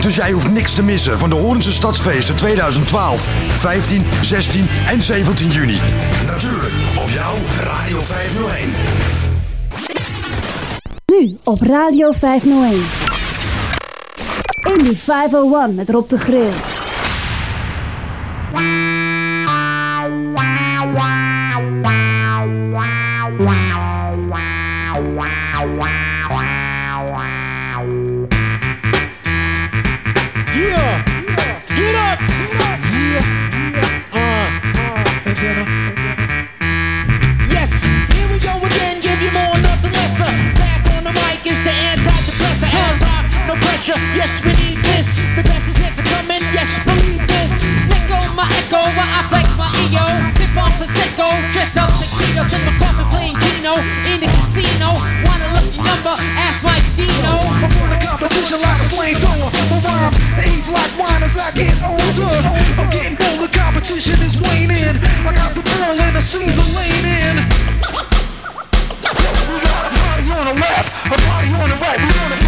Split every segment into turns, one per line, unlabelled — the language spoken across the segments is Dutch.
Dus jij hoeft niks te missen van de Horense Stadsfeesten 2012, 15, 16 en 17 juni. Natuurlijk op jouw Radio 501.
Nu op Radio 501. Indie 501 met Rob de Grill.
Yes, we need this. The best is yet to come in. Yes, believe this. Let go my echo while I flex my ego. Sip on prosecco, dressed up tuxedos in my coffee playing Keno in the casino. Want a lucky number? Ask Mike Dino.
I'm on a competition like a flamethrower. My rhymes age like wine as I get older. I'm getting bolder, competition is waning. I got the ball and I see the lane in. We got a party on the left, a party on the right. We party the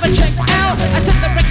never checked out. I set the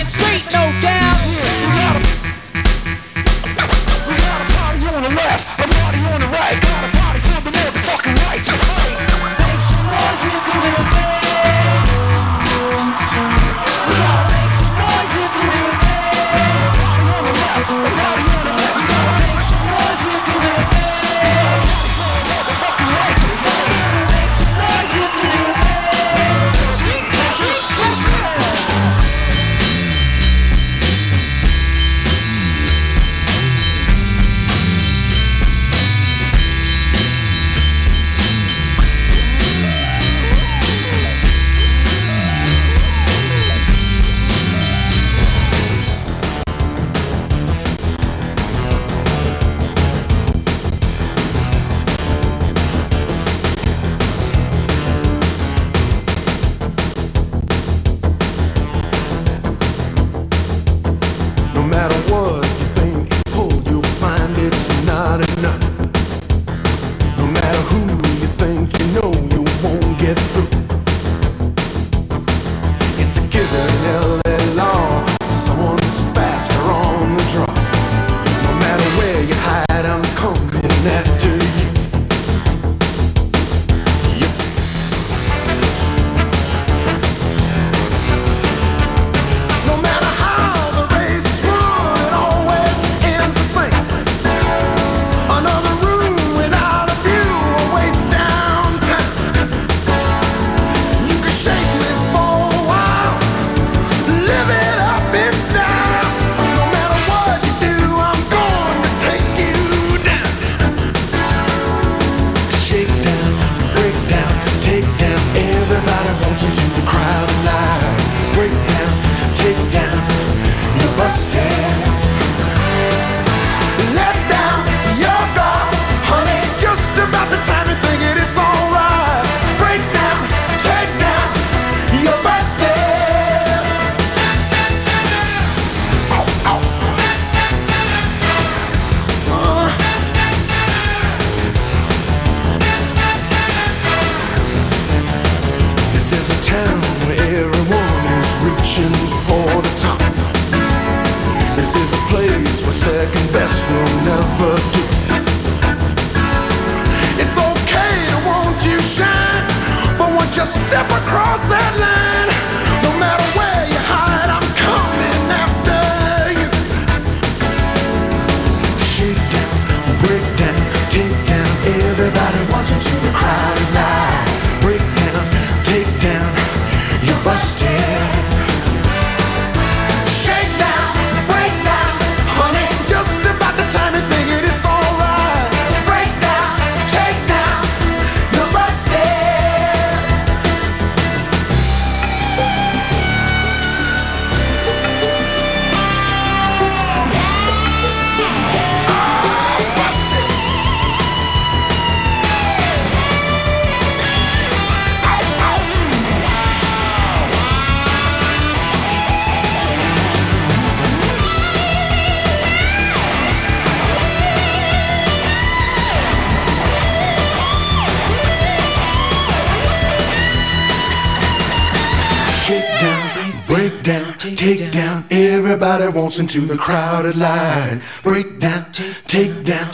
down, take down. Everybody wants into the crowded line. Break down, take down.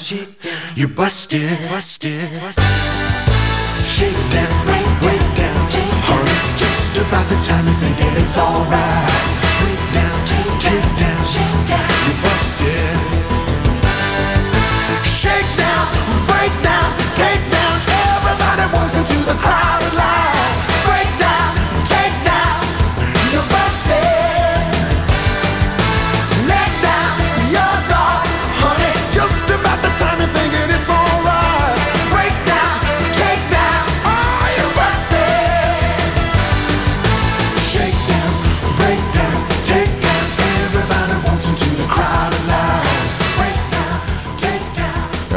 You busted, busted. Shake down, break, break down. Hurry, just about the time you think that it's alright. Break down, take down. You busted. Shake down, break down, take down. Everybody wants into the crowded line.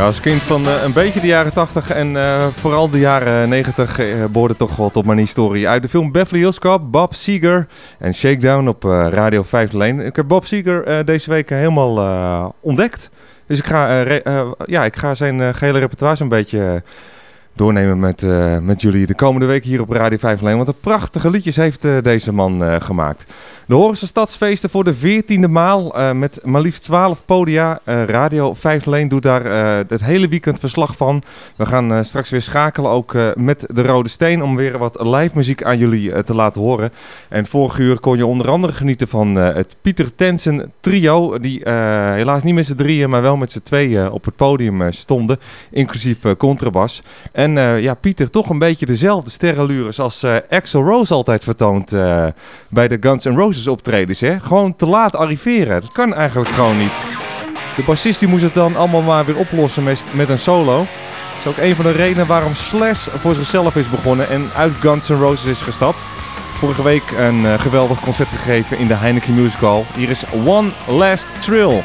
Als kind van eh, een beetje de jaren 80 en eh, vooral de jaren 90 eh, behoorde toch wel tot mijn historie. Uit de film Beverly Hills Cop, Bob Seger en Shakedown op Radio 5 Lane. Ik heb Bob Seger deze week helemaal ontdekt. Dus ik ga, ja, ik ga zijn eh, gehele repertoire een beetje doornemen met, eh, met jullie de komende week hier op Radio 5 Lane. Want een prachtige liedjes heeft eh, deze man eh, gemaakt. De Horense Stadsfeesten voor de 14e maal met maar liefst 12 podia. Radio 5 Lane doet daar het hele weekend verslag van. We gaan straks weer schakelen ook met de Rode Steen om weer wat live muziek aan jullie te laten horen. En vorig uur kon je onder andere genieten van het Pieter Tensen trio. Die helaas niet met z'n drieën, maar wel met z'n tweeën op het podium stonden. Inclusief contrabas. En eh, ja, Pieter toch een beetje dezelfde sterrenlures als eh Axel Rose altijd vertoont eh, bij de Guns N' Roses optredens. Hè? Gewoon te laat arriveren. Dat kan eigenlijk gewoon niet. De bassist die moest het dan allemaal maar weer oplossen met, met een solo. Dat is ook een van de redenen waarom Slash voor zichzelf is begonnen en uit Guns N' Roses is gestapt. Vorige week een geweldig concert gegeven in de Heineken Music Hall. Hier is One Last Trill.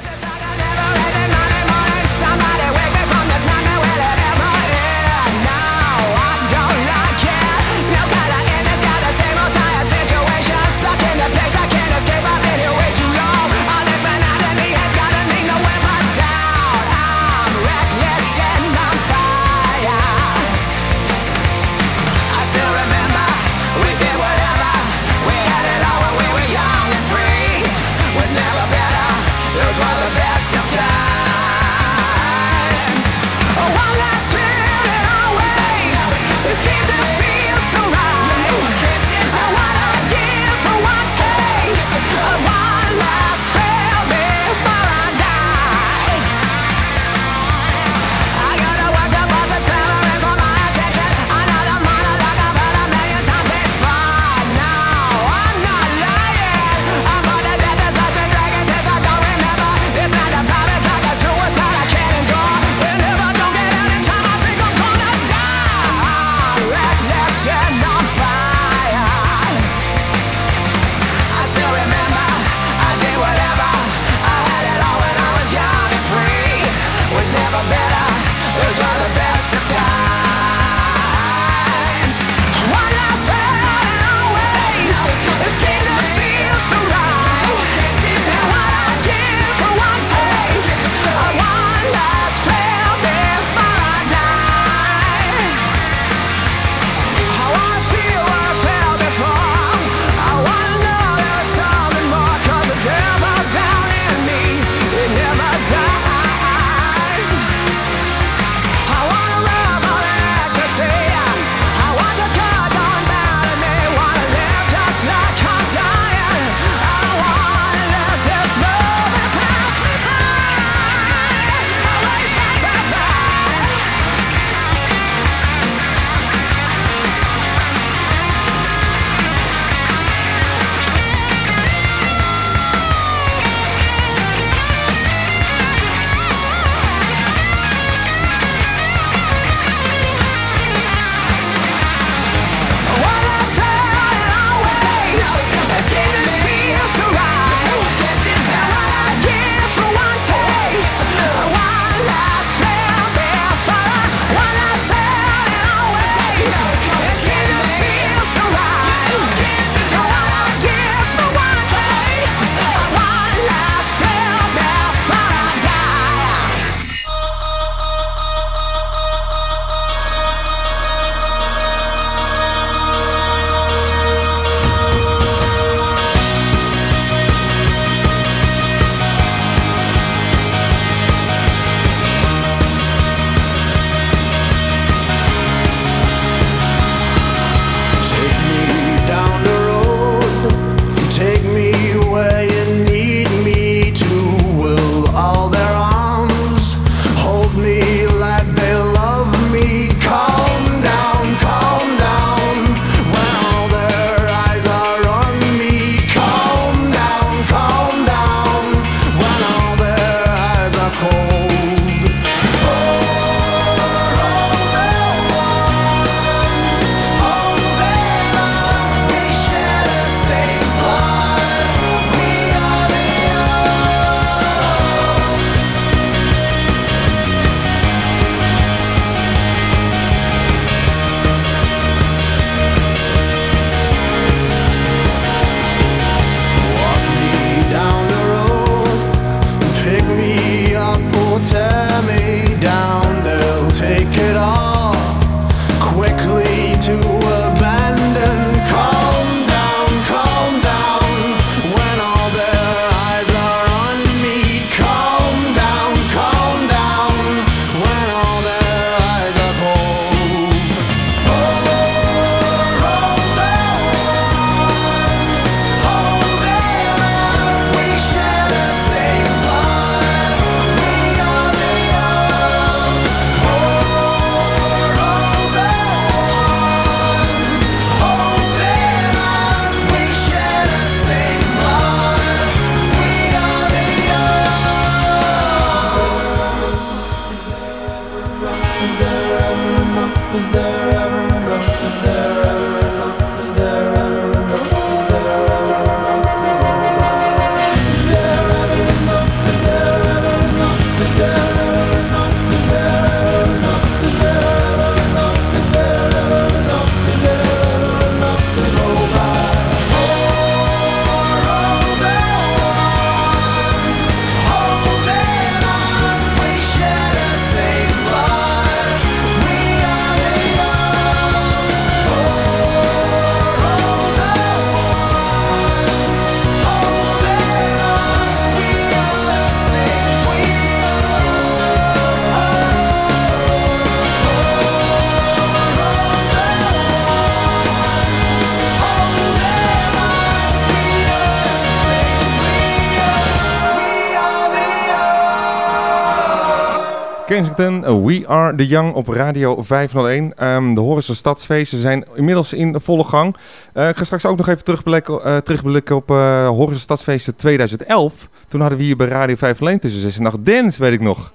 Kensington, We Are The Young op Radio 501. Ehm, de Horense Stadsfeesten zijn inmiddels in volle gang. Uh, ik ga straks ook nog even terugblikken, uh, terugblikken op uh, Horense Stadsfeesten 2011. Toen hadden we hier bij Radio 501 tussen 6 en 8 dance, weet ik nog.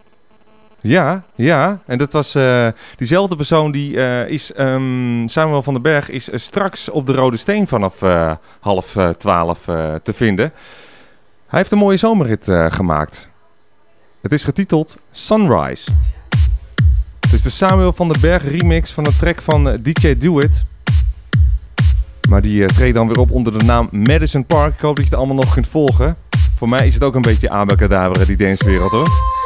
Ja, ja. En dat was diezelfde persoon die is, um, Samuel van den Berg, is straks op de Rode Steen vanaf half twaalf te vinden. Hij heeft een mooie zomerrit gemaakt. Het is getiteld Sunrise. Het is de Samuel van den Berg remix van de track van DJ Do It. Maar die treedt dan weer op onder de naam Madison Park. Ik hoop dat je het allemaal nog kunt volgen. Voor mij is het ook een beetje abacadabra, die dancewereld hoor.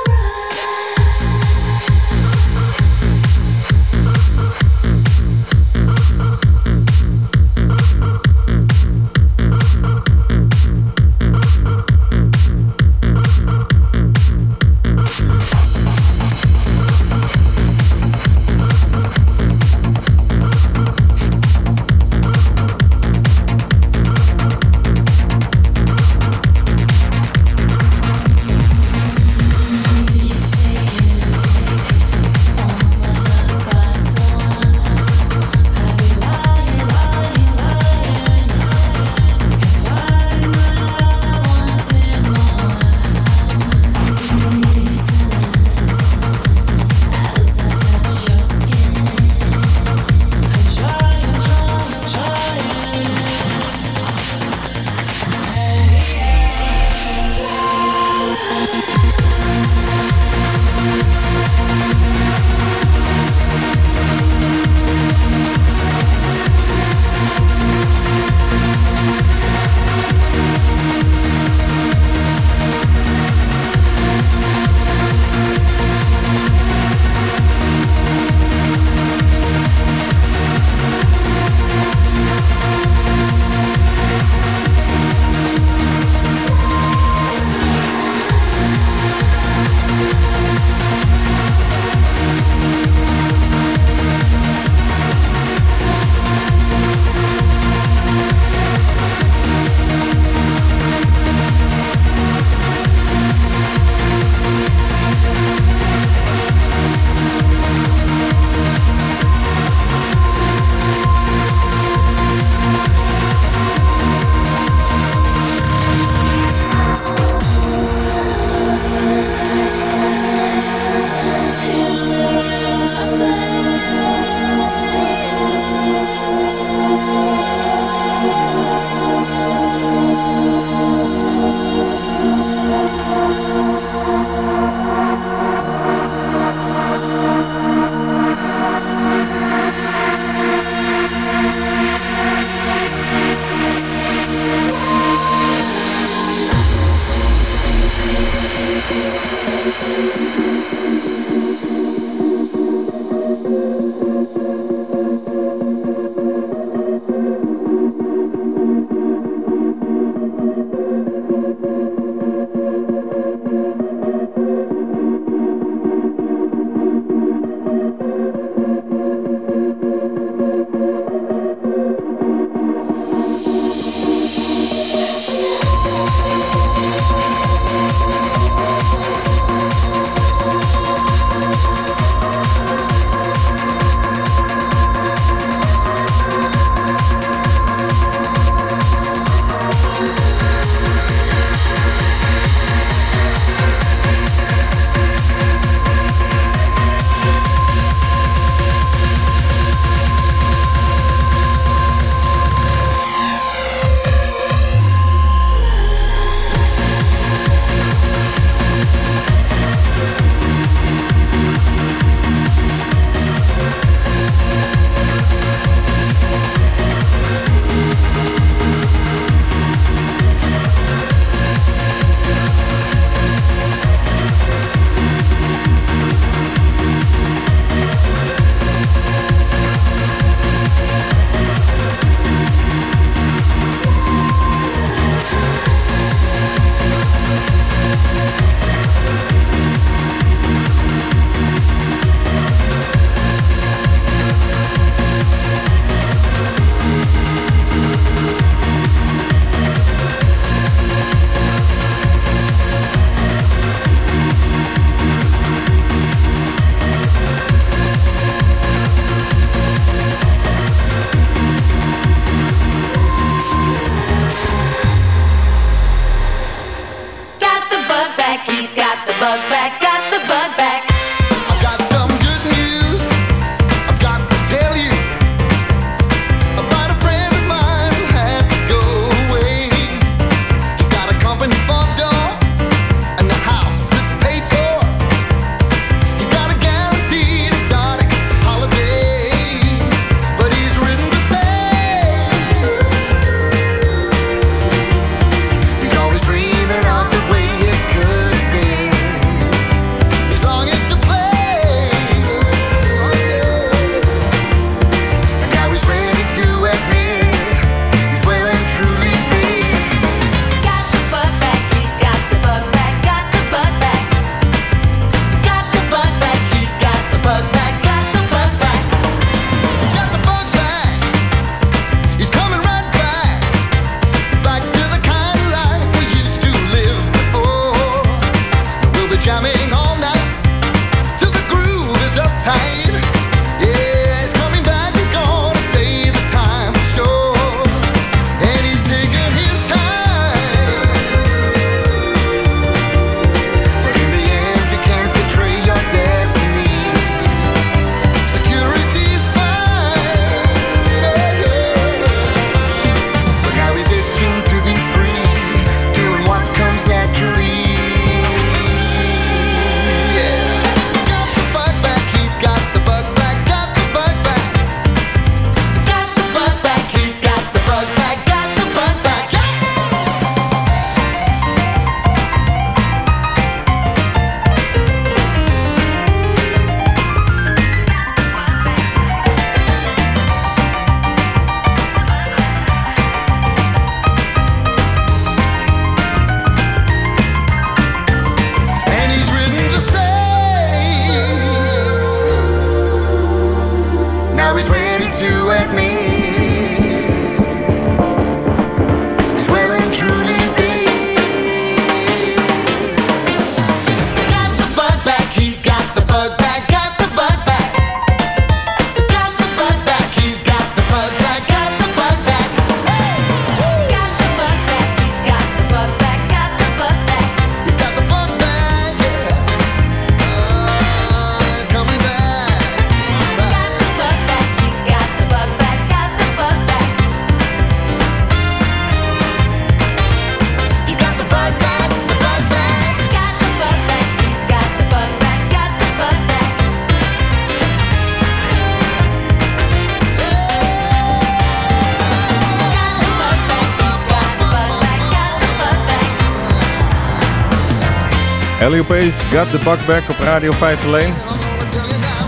Leopees, Got the Buck Back
op Radio 5 alleen.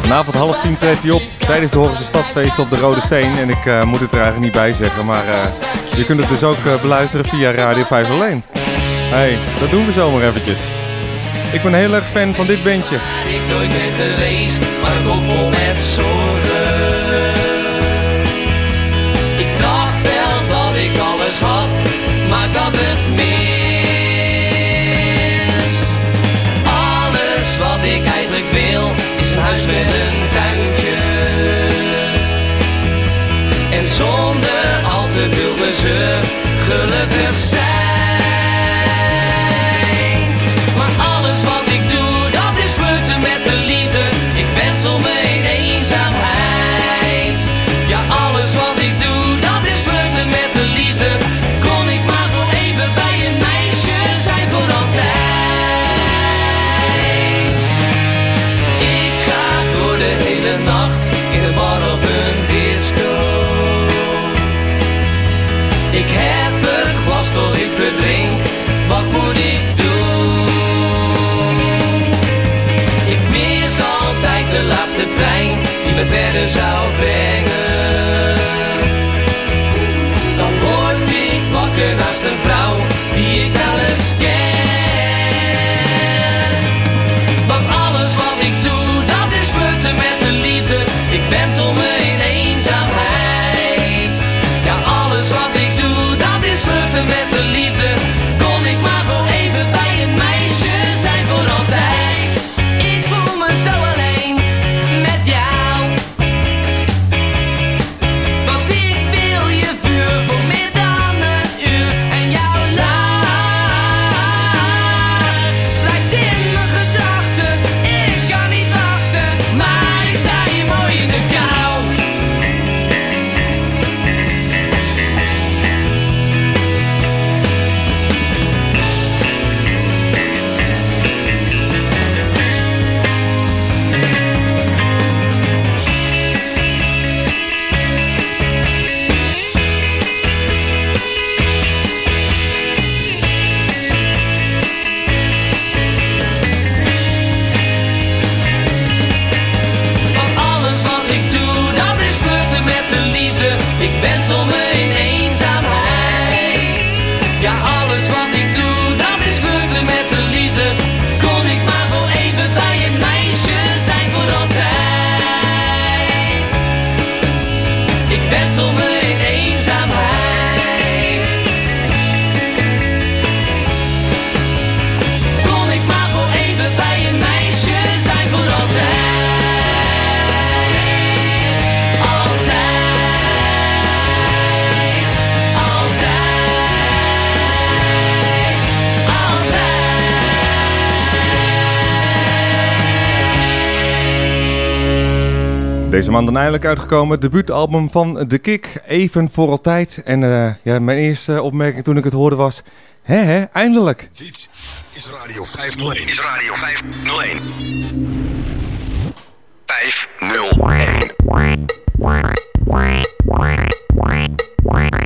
Vanavond half tien treedt hij op tijdens de Horizon Stadsfeest op de Rode Steen. En ik eh, moet het er eigenlijk niet bij zeggen, maar eh, je kunt het dus ook eh, beluisteren via Radio 5 alleen. hey, dat doen we zomaar eventjes. Ik ben heel erg fan van dit bandje.
Ik nooit ben geweest, maar ik met zorgen. Ik dacht wel dat ik alles had, maar dat het meer. huis met een tuintje. En zonder al te veel gezeur gelukkig zijn. wat moet ik doen? Ik mis altijd de laatste trein die me verder zou brengen. Dan word ik wakker naast een vrouw.
dan eindelijk uitgekomen. Debuutalbum van The Kick, Even voor altijd. En uh, ja, mijn eerste opmerking toen ik het hoorde was... Hé, hè, eindelijk.
Dit is Radio 501. Is Radio 501. 501.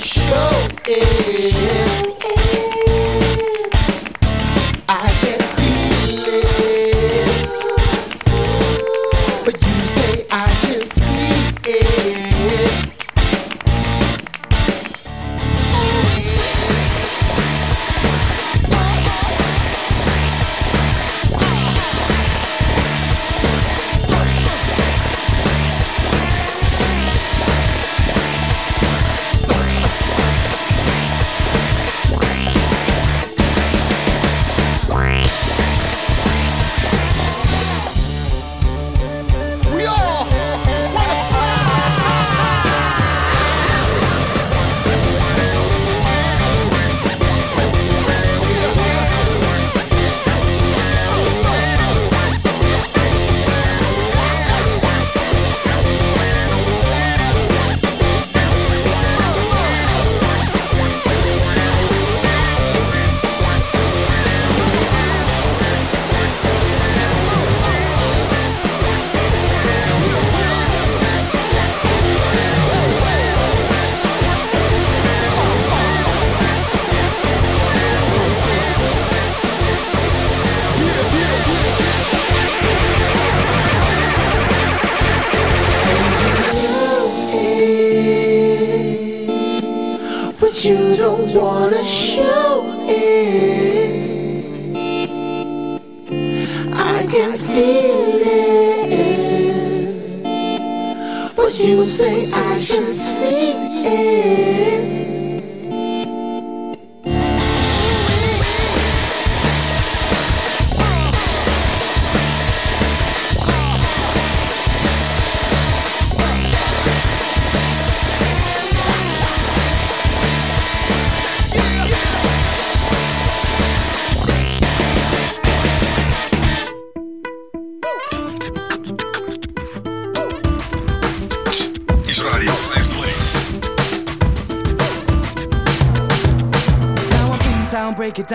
show
is.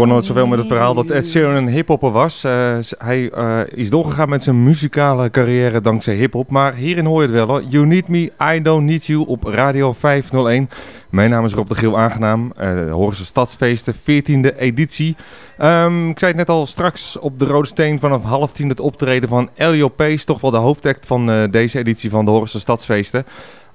kon nooit zoveel met het verhaal dat Ed Sheeran een hiphopper was. Eh, hij eh, is doorgegaan met zijn muzikale carrière dankzij hiphop. Maar hierin hoor je het wel. You Need Me, I Don't Need You op Radio 501. Mijn naam is Rob de Giel Aangenaam. Eh de Horense Stadsfeesten, 14e editie. Ehm, ik zei het net al straks op de Rode Steen vanaf half tien het optreden van Elio Pace. Toch wel de hoofdact van eh, deze editie van de Horense Stadsfeesten.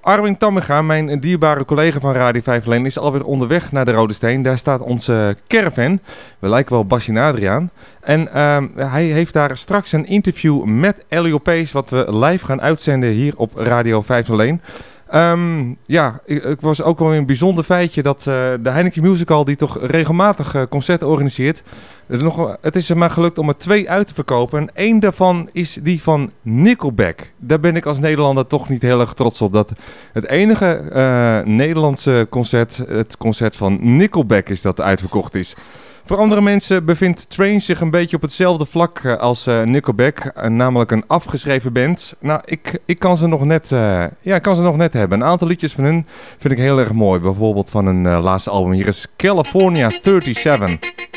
Arwin Tamminga, mijn dierbare collega van Radio 501, is alweer onderweg naar de Rode Steen. Daar staat onze caravan. We lijken wel Basje en Adriaan. En ehm, hij heeft daar straks een interview met Elio Pace, wat we live gaan uitzenden hier op Radio 501. Ehm, ja, ik, was ook wel een bijzonder feitje dat eh, de Heineken Musical, die toch regelmatig eh, concerten organiseert, het, nog, het is er maar gelukt om er twee uit te verkopen. En één daarvan is die van Nickelback. Daar ben ik als Nederlander toch niet heel erg trots op. Dat het enige eh, Nederlandse concert, het concert van Nickelback is dat uitverkocht is. Voor andere mensen bevindt Train zich een beetje op hetzelfde vlak eh, als eh, Nickelback, eh, namelijk een afgeschreven band. Nou, ik, ik kan ze nog net, ja, kan ze nog net hebben. Een aantal liedjes van hun vind ik heel erg mooi. Bijvoorbeeld van eh, laatste album. Hier is California 37.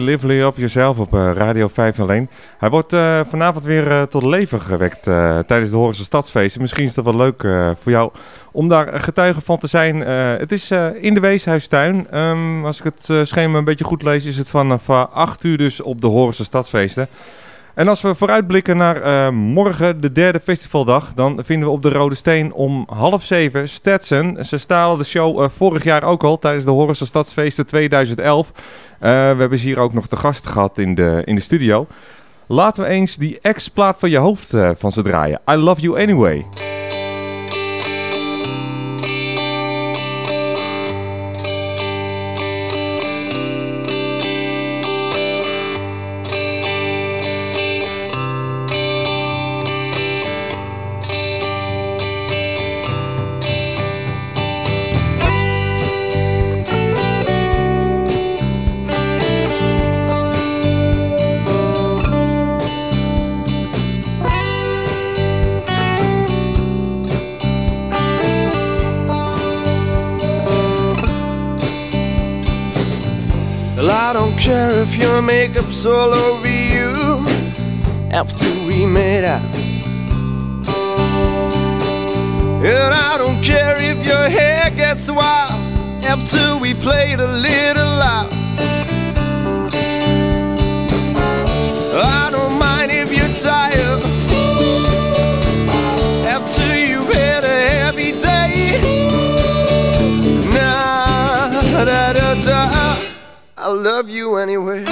Lively Up Yourself
op eh, Radio 501. Hij wordt eh, vanavond weer eh, tot leven gewekt tijdens de Horense Stadsfeesten. Misschien is dat wel leuk voor jou om daar getuige van te zijn. Het is in de Weeshuistuin. Ehm, als ik het schema een beetje goed lees, is het vanaf eh, 8 uur dus op de Horense Stadsfeesten. En als we vooruitblikken naar eh, morgen, de derde festivaldag, dan vinden we op de Rode Steen om half zeven Stetson. Ze stalen de show eh, vorig jaar ook al tijdens de Horense Stadsfeesten 2011. Eh, we hebben ze hier ook nog te gast gehad in de, in de studio. Laten we eens die ex-plaat van je hoofd van ze draaien. I Love You Anyway.
Your all over you after we made out. And I don't care if your hair gets wild after we played a little loud. I don't mind if you're tired after you've had a heavy day. Nah, da da da. I love you anyway.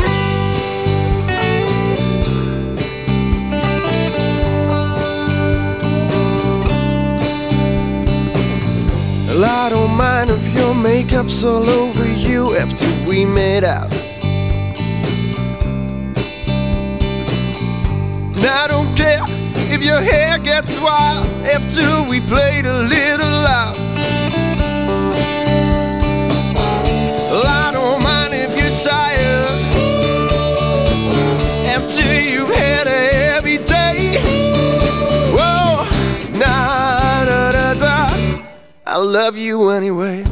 all over you after we made out. I don't care if your hair gets wild after we played a little loud. Well, I don't mind if you're tired after you've had a heavy day. Whoa, nah, da, da, da. I love you anyway.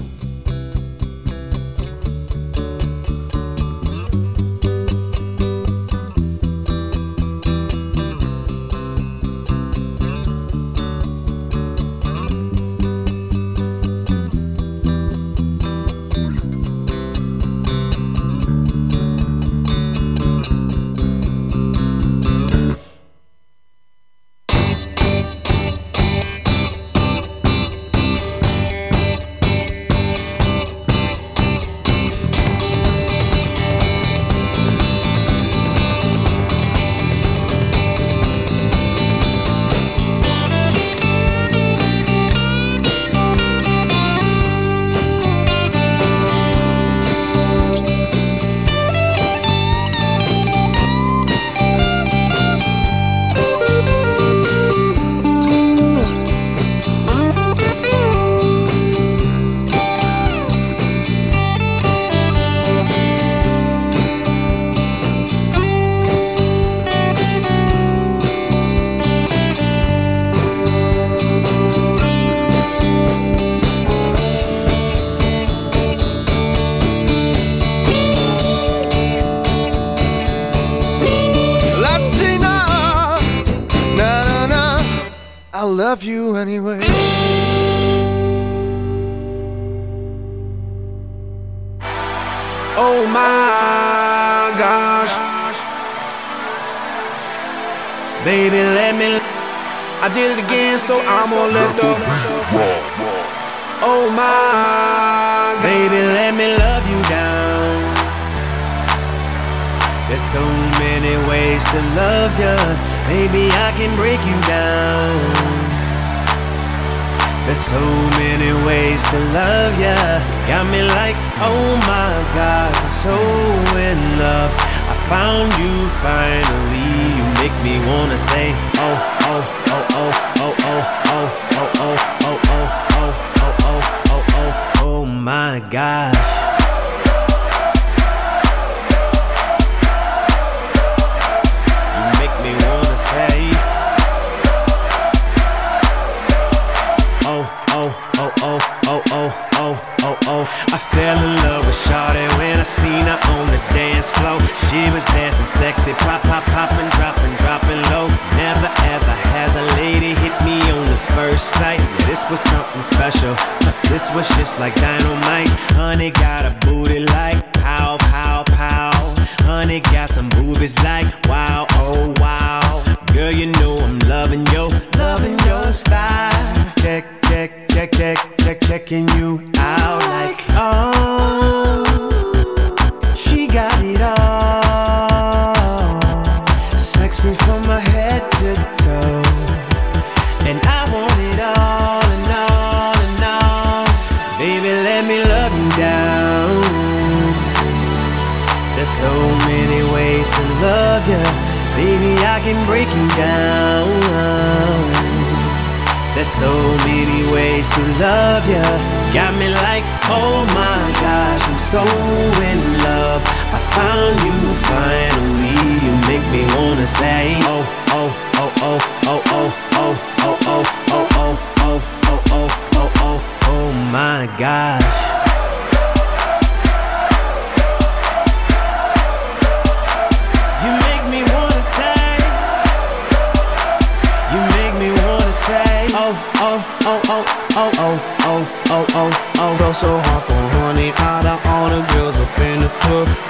anyway.
love ya. Got me like, oh my god, I'm so in love. I found you finally. You make me wanna say, oh, oh, oh, oh, oh, oh, oh, oh, oh, oh, oh, oh, oh, oh, oh, oh, oh, oh my gosh.
like that.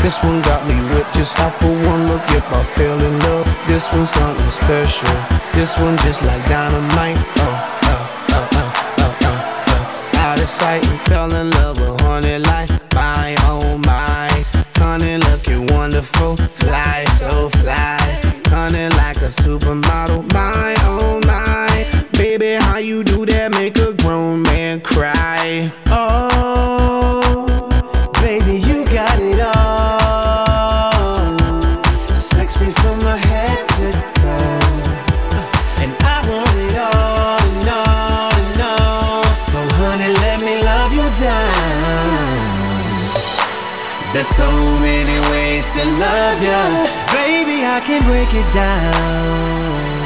This one got me whipped just off for one look. If I fell in love. This one's something special. This one just like dynamite. Oh, oh, oh, oh, oh, oh, oh. Out of sight, fell in love with honey like my oh my. Honey looking wonderful, fly. ya. Baby, I can break it down.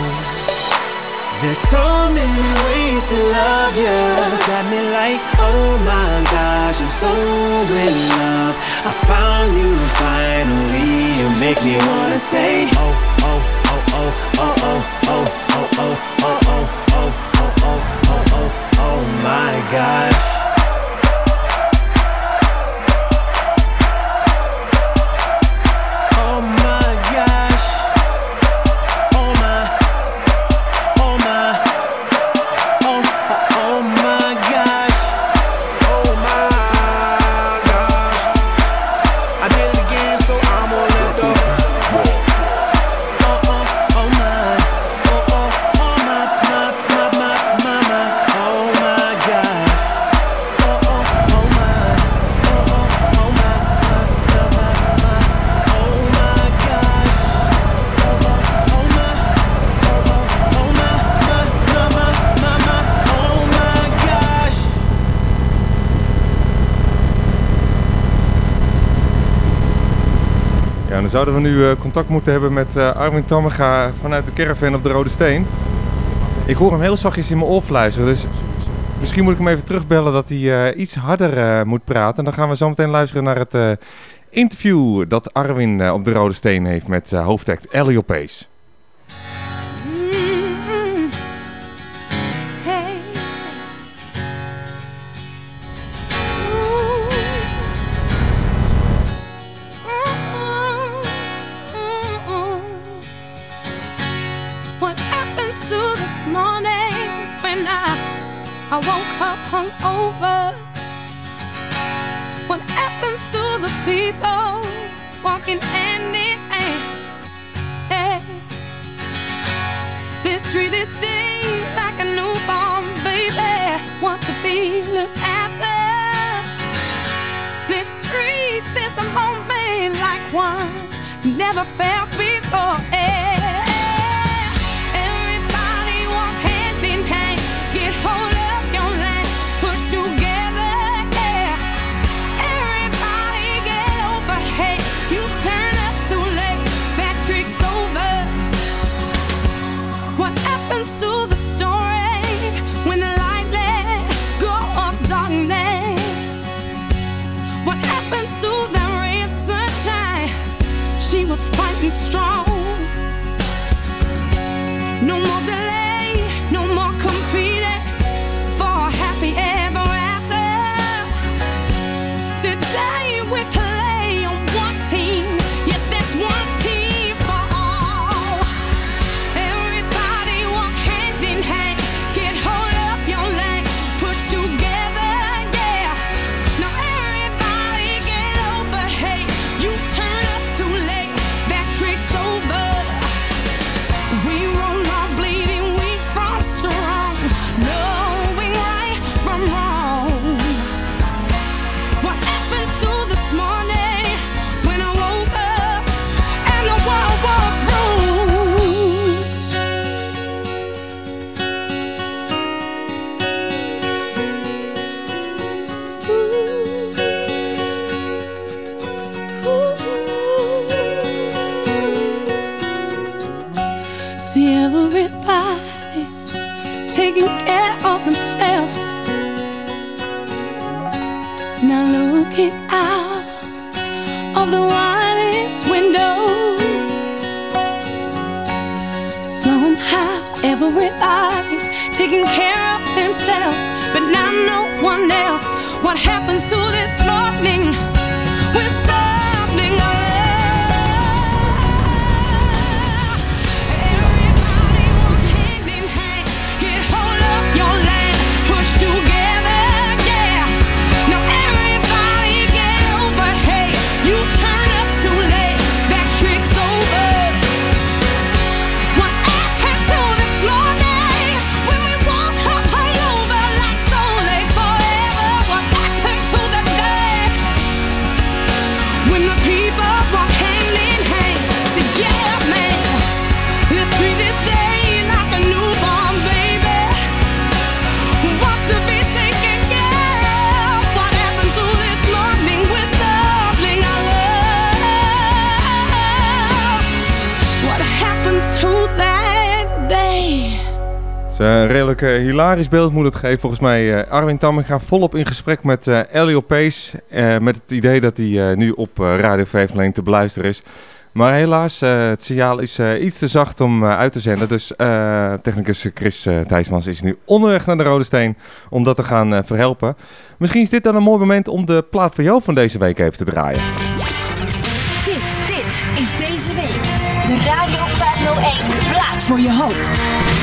There's so many ways to love ya. Got me like, oh my gosh, I'm so in love. I found you finally. You make me wanna say, oh, oh, oh, oh, oh, oh, oh, oh, oh, oh, oh, oh, oh, oh, oh, oh, oh, oh, my gosh.
zouden we nu eh, contact moeten hebben met eh, Armin Tamaga vanuit de caravan op de Rode Steen. Ik hoor hem heel zachtjes in mijn oor fluisteren, dus misschien moet ik hem even terugbellen dat hij eh, iets harder moet praten. En dan gaan we zo meteen luisteren naar het interview dat Armin op de Rode Steen heeft met hoofdact Elio Pace.
hilarisch beeld moet het geven. Volgens mij eh, Arwin Tamminga volop in gesprek met eh, Elio Pace. Eh, met het idee dat hij nu op Radio 5 te beluisteren is. Maar helaas, het signaal is iets te zacht om uit te zenden. Dus technicus Chris Thijsmans is nu onderweg naar de Rode Steen om dat te gaan verhelpen. Misschien is dit dan een mooi moment om de plaat voor jou van deze week even te draaien.
Dit, dit is deze week de Radio 501 plaat voor je hoofd.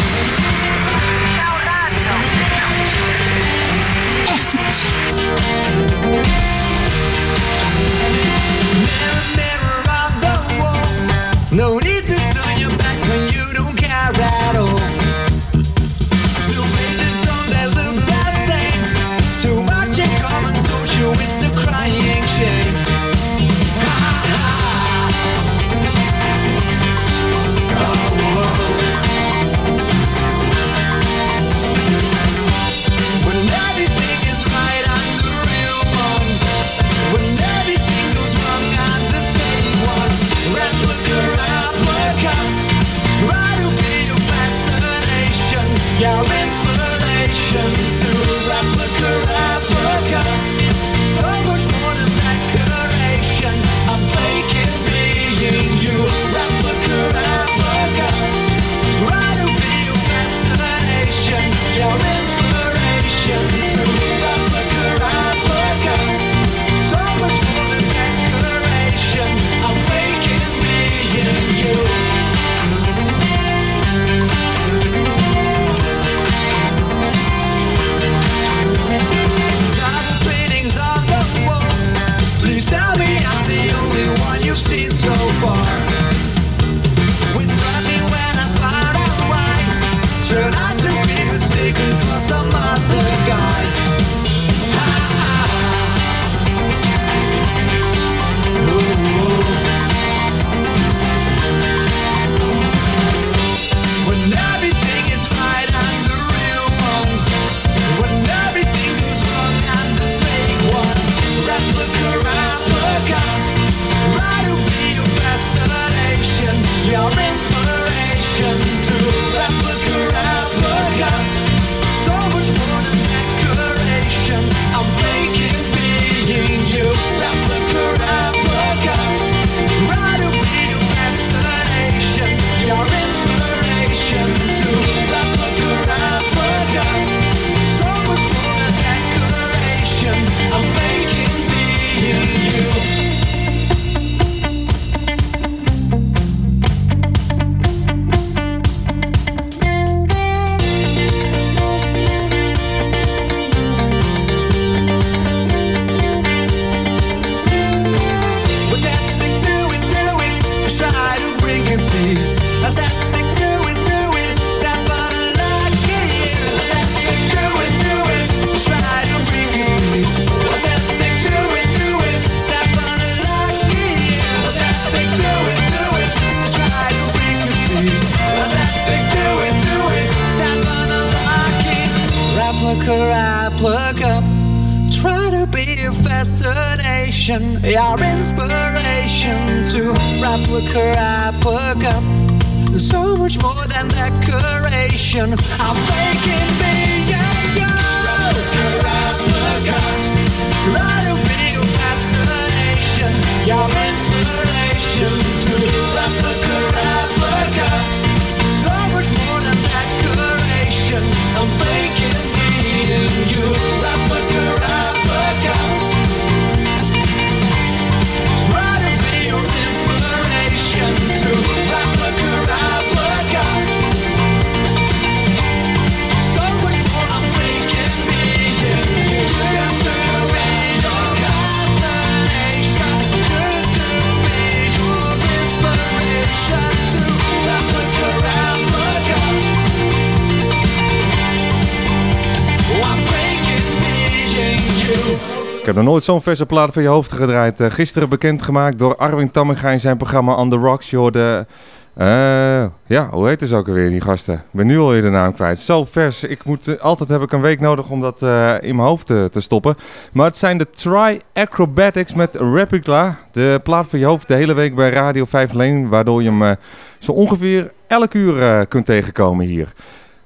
nooit zo'n verse plaat van je hoofd gedraaid. Uh, gisteren bekendgemaakt door Arwin Tamminga in zijn programma On The Rocks. Je hoorde... Eh, ja, hoe heet het ook alweer, die gasten? Ik ben nu alweer de naam kwijt. Zo vers. Ik moet, eh, altijd heb ik een week nodig om dat in mijn hoofd te, stoppen. Maar het zijn de Try Acrobatics met Replica. De plaat van je hoofd de hele week bij Radio 5 Leen. Waardoor je hem zo ongeveer elk uur kunt tegenkomen hier.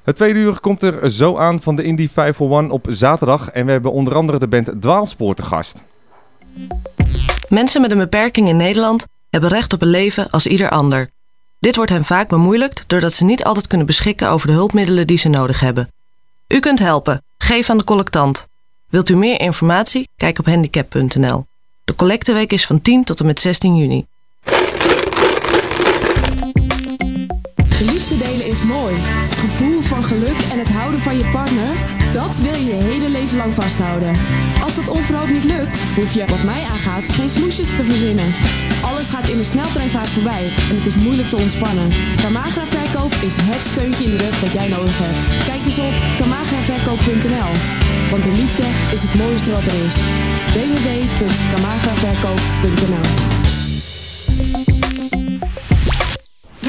Het tweede uur komt er zo aan van de Indy 501 op zaterdag. En we hebben onder andere de band Dwaalspoor te gast.
Mensen met een beperking in Nederland hebben recht op een leven als ieder ander. Dit wordt hen vaak bemoeilijkt doordat ze niet altijd kunnen beschikken over de hulpmiddelen die ze nodig hebben. U kunt helpen. Geef aan de collectant. Wilt u meer informatie? Kijk op handicap.nl. De collecteweek is van 10 tot en met 16 juni.
De liefde delen is mooi. Het van geluk en het houden van je partner, dat wil je je hele leven lang vasthouden. Als dat onverhoopt niet lukt, hoef je, wat mij aangaat, geen smoesjes te verzinnen. Alles gaat in een sneltreinvaart voorbij en het is moeilijk te ontspannen. Camagra Verkoop is het steuntje in de rug dat jij nodig hebt. Kijk eens op camagraverkoop.nl, want de liefde is het mooiste wat er is. www.camagraverkoop.nl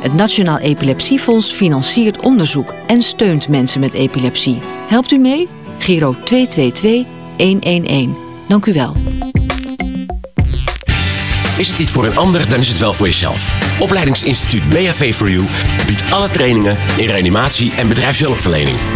Het Nationaal Epilepsiefonds financiert onderzoek en steunt mensen met epilepsie. Helpt u mee? Giro 222 111. Dank u wel.
Is het niet voor een ander, dan is het wel voor jezelf. Opleidingsinstituut BHV for You biedt alle trainingen in reanimatie en bedrijfshulpverlening.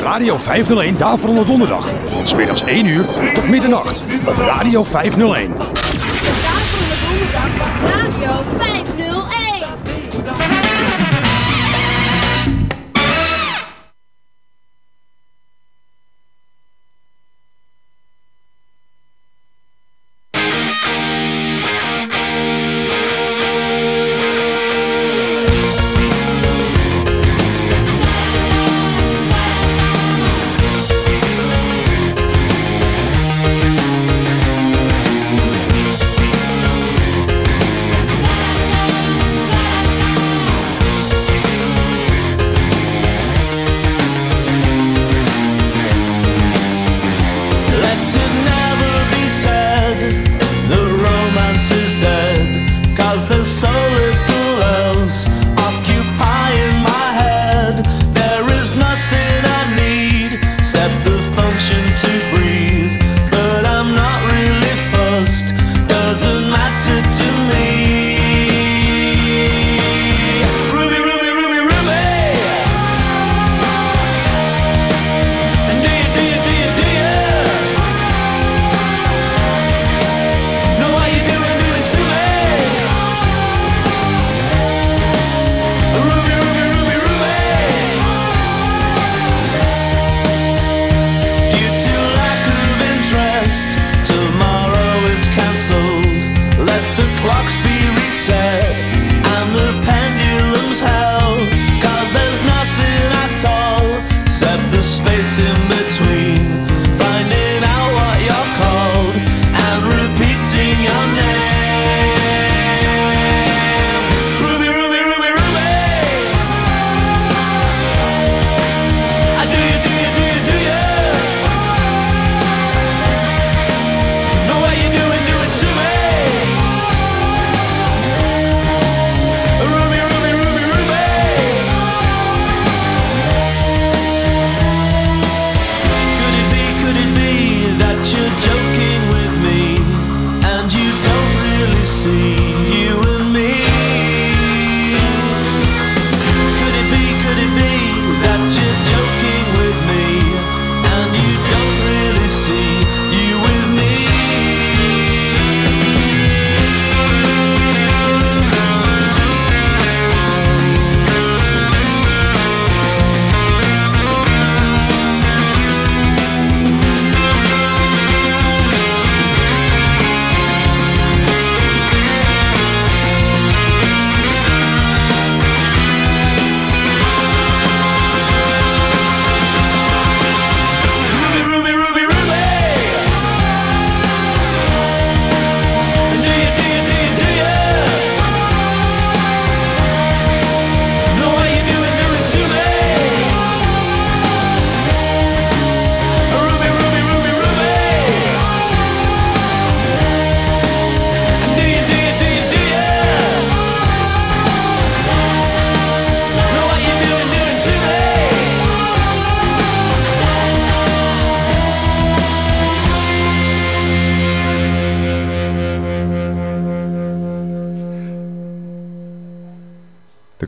Radio 501 Daverende Donderdag. Van 's middags 1 uur tot middernacht op Radio 501.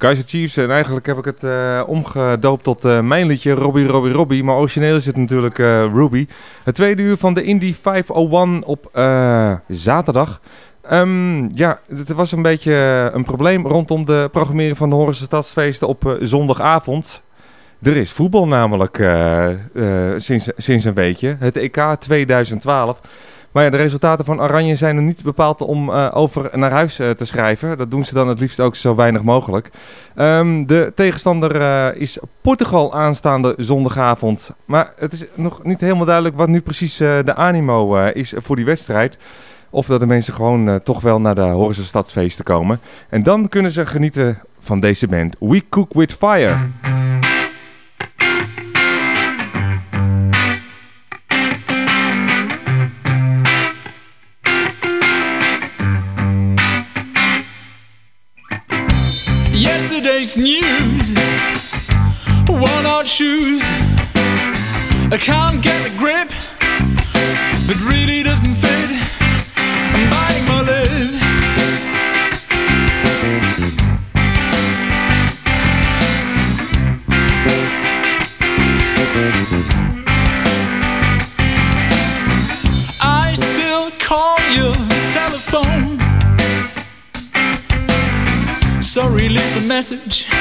Kaiser Chiefs. En eigenlijk heb ik het eh, omgedoopt tot eh, mijn liedje Robbie, Robbie, Robbie. Maar origineel is het natuurlijk eh, Ruby. Het tweede uur van de Indy 501 op zaterdag. Ehm, ja, het was een beetje een probleem rondom de programmering van de Horense Stadsfeesten op zondagavond. Er is voetbal namelijk sinds, sinds een weekje. Het EK 2012. Maar ja, de resultaten van Oranje zijn er niet bepaald om eh, over naar huis eh, te schrijven. Dat doen ze dan het liefst ook zo weinig mogelijk. Ehm, de tegenstander eh, is Portugal aanstaande zondagavond. Maar het is nog niet helemaal duidelijk wat nu precies de animo is voor die wedstrijd. Of dat de mensen gewoon toch wel naar de Horense Stadsfeesten komen. En dan kunnen ze genieten van deze band. We Cook With Fire.
Yesterday's news, worn out shoes. I can't get a grip, it really doesn't message.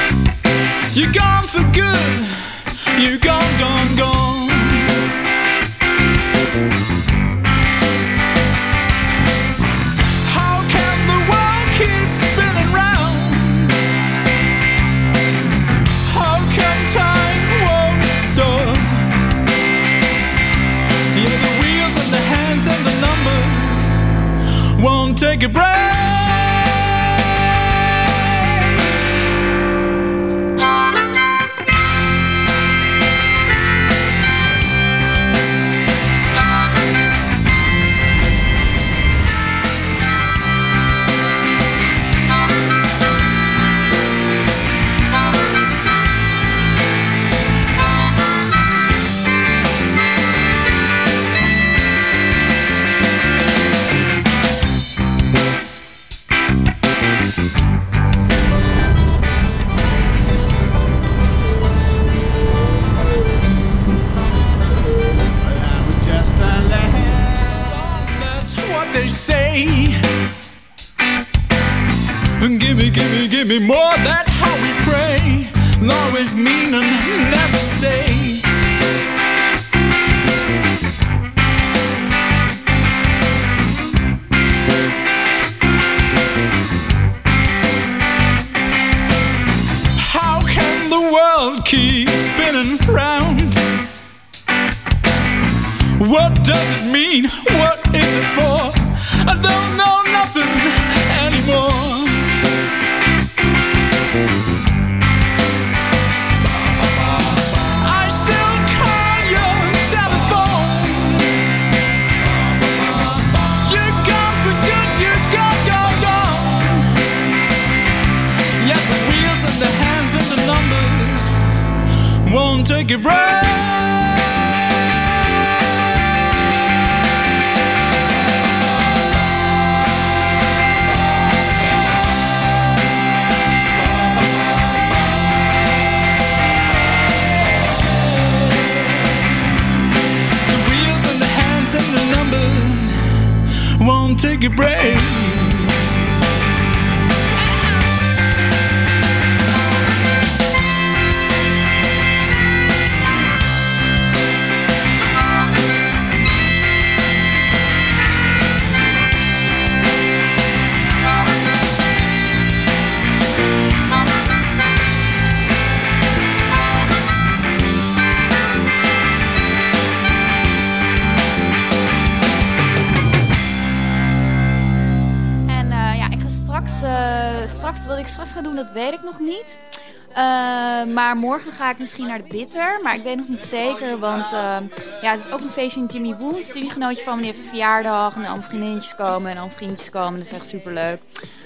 Ga ik misschien naar de Bitter. Maar ik weet nog niet zeker, want eh, ja, het is ook een feestje in Jimmy Woo. Een studiegenootje van me, die heeft verjaardag. En allemaal vriendinnetjes komen en allemaal vriendjes komen. Dat is echt super leuk.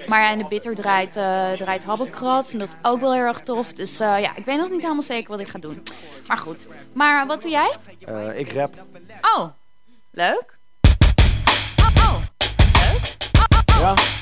Maar ja, en de Bitter draait, eh draait Habbekrat. En dat is ook wel heel erg tof. Dus eh, ja, ik weet nog niet helemaal zeker wat ik ga doen. Maar goed. Maar wat doe jij?
Eh, ik rap.
Oh, leuk. Oh, oh, leuk. Oh, oh, oh.
Ja?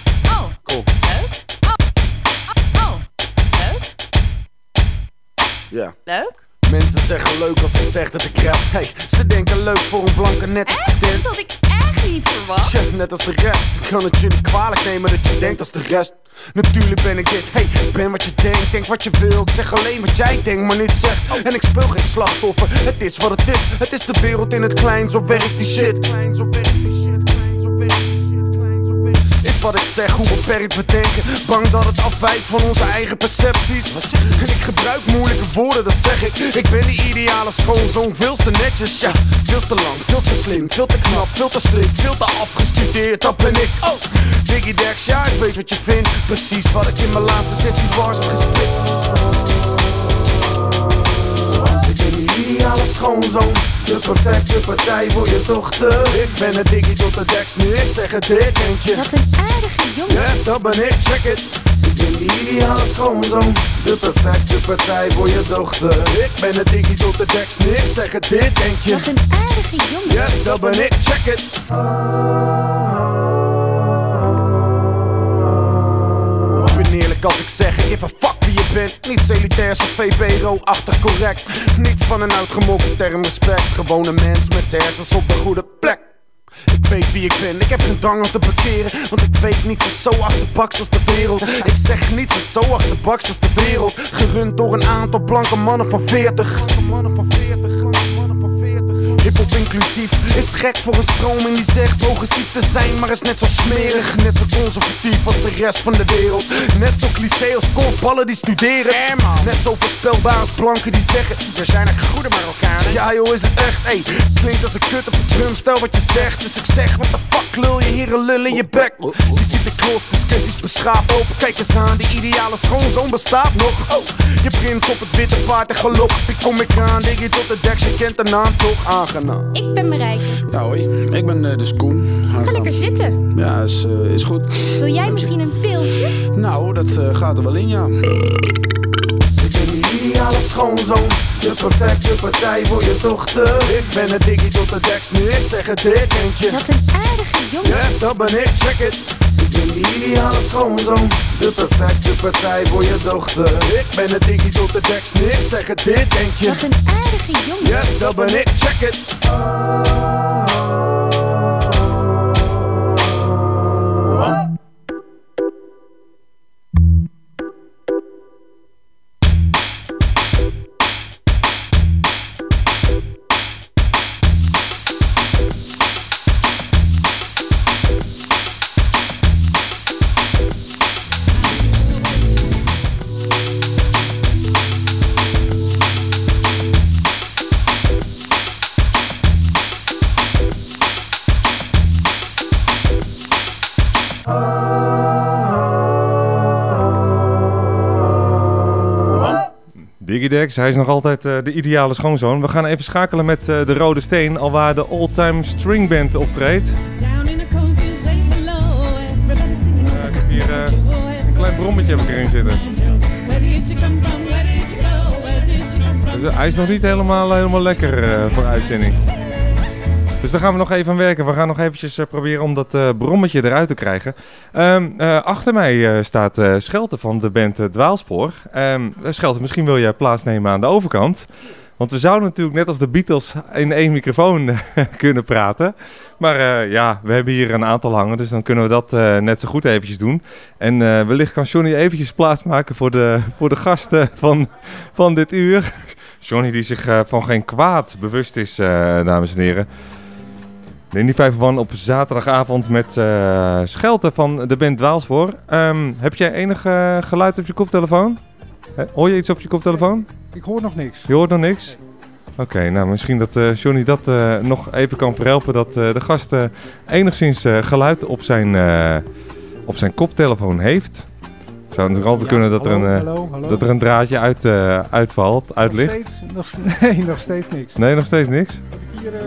Ja.
Leuk?
Mensen zeggen leuk als ik zeg dat ik rap. Hey, ze denken leuk voor een blanke net als student.
Dat had ik echt niet verwacht.
Tja, net als de rest. Ik kan het je niet kwalijk nemen dat je denkt als de rest. Natuurlijk ben ik dit, hey, ik ben wat je denkt, denk wat je wil. Ik zeg alleen wat jij denkt, maar niet zegt. En ik speel geen slachtoffer, het is wat het is. Het is de wereld in het klein, zo werkt die shit. Wat ik zeg, hoe beperkt we denken. Bang dat het afwijkt van onze eigen percepties. Wat zeg En ik gebruik moeilijke woorden, dat zeg ik. Ik ben die ideale schoonzoon, veel te netjes, ja. Veel te lang, veel te slim, veel te knap, veel te slim, veel te afgestudeerd. Dat ben ik. Oh, Diggy Dex, ja, ik weet wat je vindt. Precies wat ik in mijn laatste 16 bars heb gespit. Ik ben die ideale schoonzoon, de perfecte partij voor je dochter. Ik ben het Diggy tot de Dex, nu ik zeg het dit, denk je.
Wat een aardige jongen.
Yes, dat ben ik, check it. Ik ben die ideale schoonzoon, de perfecte partij voor je dochter. Ik ben het Diggy tot de Dex, nu ik zeg het dit, denk je.
Wat een aardige jongen.
Yes, dat ben ik, check it. Ik ben eerlijk als ik zeg, ik geef een fuck je bent. Niet elitair, zo VPRO-achtig correct. Niets van een uitgemokte term respect. Gewoon een mens met zijn hersens op de goede plek. Ik weet wie ik ben, ik heb geen drang om te bekeren Want ik weet niets is zo achterbaks als de wereld Ik zeg niets is zo achterbaks als de wereld Gerund door een aantal blanke mannen van 40 Inclusief is gek voor een stroming die zegt progressief te zijn, maar is net zo smerig. Net zo conservatief als de rest van de wereld. Net zo cliché als korfballen die studeren. Net zo voorspelbaar als blanken die zeggen: We zijn echt goede Marokkanen. Ja, joh, is het echt? Ey, klinkt als een kut op een drum, stel wat je zegt. Dus ik zeg: Wat de fuck lul je hier een lul in je bek? Je ziet de klos, discussies beschaafd open. Kijk eens aan, die ideale schoonzoon bestaat nog. Oh, je prins op het witte paard en galop. Ik kom ik aan, je tot de deks, je kent de naam toch aangenaam.
Ik ben bereid.
Ja, hoi, ik ben eh, dus Koen.
Ga lekker zitten.
Ja, is, eh, is goed.
Wil jij misschien een pilsje?
Nou, dat eh, gaat er wel in, ja. Ik ben die ideale schoonzoon, de perfecte partij voor je dochter. Ik ben het diggy tot de deks, nu ik zeg het dit, denk je.
Wat een aardige jongen.
Yes, dat ben ik, check it. Die ideale schoonzoon, de perfecte partij voor je dochter. Ik ben het diggy tot de deks, zeg het dit, denk je.
Wat een aardige jongen.
Yes, dat ben ik, check it.
Digidex, hij is nog altijd eh, de ideale schoonzoon. We gaan even schakelen met eh, de Rode Steen, alwaar de All-Time String Band optreedt. ik heb hier eh, een klein brommetje heb ik erin zitten. Dus, hij is nog niet helemaal, helemaal lekker voor uitzending. Dus daar gaan we nog even aan werken. We gaan nog eventjes eh, proberen om dat eh, brommetje eruit te krijgen. Ehm, eh, achter mij staat Schelte van de band Dwaalspoor. Ehm Schelte, misschien wil jij plaatsnemen aan de overkant. Want we zouden natuurlijk net als de Beatles in één microfoon kunnen praten. Maar ja, we hebben hier een aantal hangen, dus dan kunnen we dat net zo goed eventjes doen. En wellicht kan Johnny eventjes plaatsmaken voor de, voor de gasten van, van dit uur. Johnny die zich van geen kwaad bewust is, dames en heren. In die 5 van op zaterdagavond met eh Schelte van de band Dwaalspoor. Ehm, heb jij enig eh, geluid op je koptelefoon? Hoor je iets op je koptelefoon?
Ik hoor nog niks.
Je hoort nog niks? Oké, nou misschien dat eh, Johnny dat nog even kan verhelpen. Dat de gast enigszins geluid op zijn, op zijn koptelefoon heeft. Zou natuurlijk altijd kunnen dat,
hallo,
er een, eh,
hallo, hallo.
dat er een draadje uit, eh, uitvalt, uit
Nog steeds, nog, nee, nog steeds niks.
Nee, nog steeds niks?
Hier eh.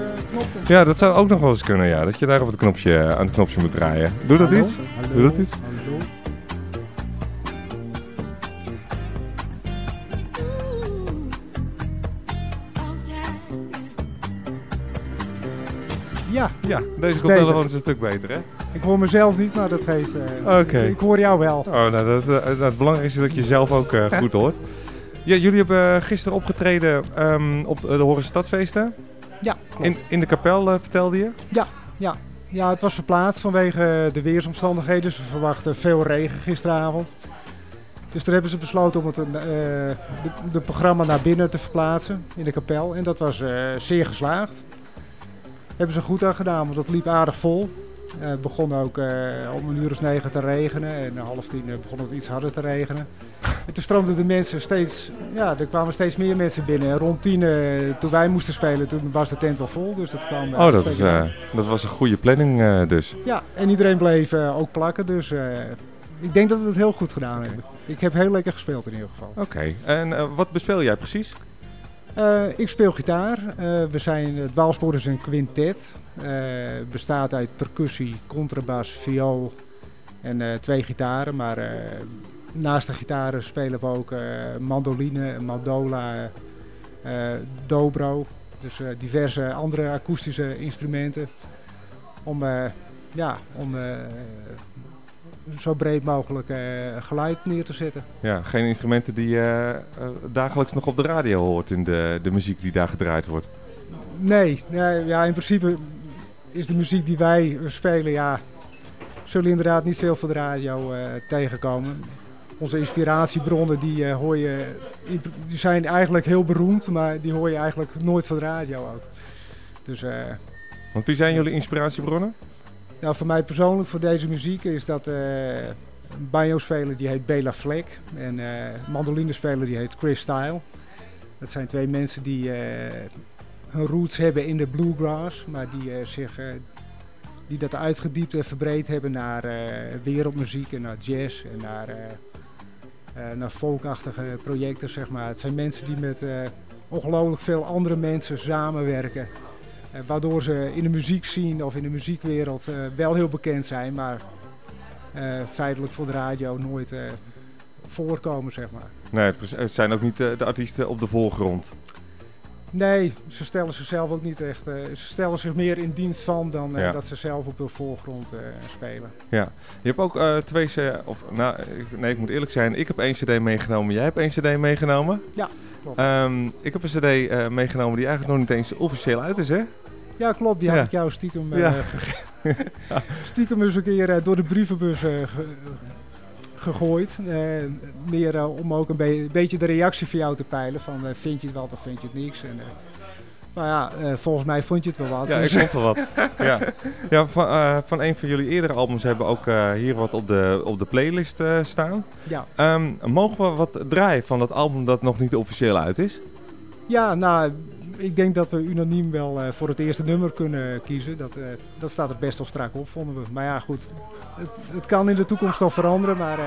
Ja, dat zou ook nog wel eens kunnen, ja. Dat je daar op het knopje, aan het knopje moet draaien. Doe dat iets? Doe dat iets?
Ja.
Ja, deze koptelefoon is een stuk beter, hè?
Ik hoor mezelf niet, maar dat geeft...
Oké.
Ik hoor jou wel.
Oh, nou, dat, eh, nou, het belangrijkste is dat je zelf ook eh, goed hoort. Ja, jullie hebben gisteren opgetreden ehm, op de Horen Stadsfeesten.
Ja,
In, in de kapel, vertelde je?
Ja, ja. ja, het was verplaatst vanwege de weersomstandigheden. Ze verwachten veel regen gisteravond. Dus toen hebben ze besloten om het een, de, de programma naar binnen te verplaatsen in de kapel. En dat was zeer geslaagd. Hebben ze goed aan gedaan, want het liep aardig vol. Eh, Het begon ook eh, om een uur of negen te regenen en om half tien eh, begon het iets harder te regenen. En toen stroomden de mensen steeds, ja, er kwamen steeds meer mensen binnen. En rond tien, eh, toen wij moesten spelen, toen was de tent wel vol. Dus dat kwam eh,
Oh, dat, is, eh, dat was een goede planning eh, dus.
Ja, en iedereen bleef eh, ook plakken, dus eh, ik denk dat we het heel goed gedaan hebben. Ik heb heel lekker gespeeld in ieder geval.
Oké, en eh, wat bespeel jij precies?
Eh, ik speel gitaar. Eh, we zijn, het Dwaalspoor is een quintet. Eh, bestaat uit percussie, contrabas, viool en twee gitaren. Maar naast de gitaren spelen we ook mandoline, mandola, dobro. Dus diverse andere akoestische instrumenten. Om, ja, om zo breed mogelijk eh, geluid neer te zetten.
Ja, geen instrumenten die je eh, dagelijks nog op de radio hoort in de, de muziek die daar gedraaid wordt.
Nee, nee, ja, in principe is de muziek die wij spelen, ja, zullen inderdaad niet veel voor de radio eh, tegenkomen. Onze inspiratiebronnen die, hoor je, die zijn eigenlijk heel beroemd, maar die hoor je eigenlijk nooit voor de radio ook. Dus, eh,
Want wie zijn jullie inspiratiebronnen?
Nou, voor mij persoonlijk voor deze muziek is dat eh een banjo-speler die heet Bela Fleck en eh mandolinespeler die heet Chris Style. Dat zijn twee mensen die eh, hun roots hebben in de bluegrass, maar die, zich, die dat uitgediept en verbreed hebben naar wereldmuziek en naar jazz en naar, naar folkachtige projecten, zeg maar. Het zijn mensen die met ongelooflijk veel andere mensen samenwerken. Eh, waardoor ze in de muziek zien of in de muziekwereld eh, wel heel bekend zijn, maar eh, feitelijk voor de radio nooit voorkomen, zeg maar.
Nee, het zijn ook niet de artiesten op de voorgrond.
Nee, ze stellen zichzelf ook niet echt. ze stellen zich meer in dienst van dan
Ja.
dat ze zelf op de voorgrond spelen.
Ja, je hebt ook twee of nou, nee, ik moet eerlijk zijn, ik heb één CD meegenomen, jij hebt één CD meegenomen.
Ja,
Ehm, ik heb een CD eh, meegenomen die eigenlijk nog niet eens officieel uit is, hè?
Ja, klopt. Die
Ja.
had ik jou stiekem, eh,
Ja.
stiekem eens een keer eh, door de brievenbus ge- gegooid. Meer om ook een be- beetje de reactie van jou te peilen. Van vind je het wel of vind je het niks? En, maar ja, eh, volgens mij vond je het wel wat.
Ja, ik
dus-
vond wel wat. Ja, ja van, eh, van een van jullie eerdere albums hebben ook eh, hier wat op de, op de playlist staan.
Ja.
Ehm, mogen we wat draaien van dat album dat nog niet officieel uit is?
Ja, nou, ik denk dat we unaniem wel voor het eerste nummer kunnen kiezen. Dat, dat staat er best wel strak op, vonden we. Maar ja, goed. Het, het kan in de toekomst nog veranderen, maar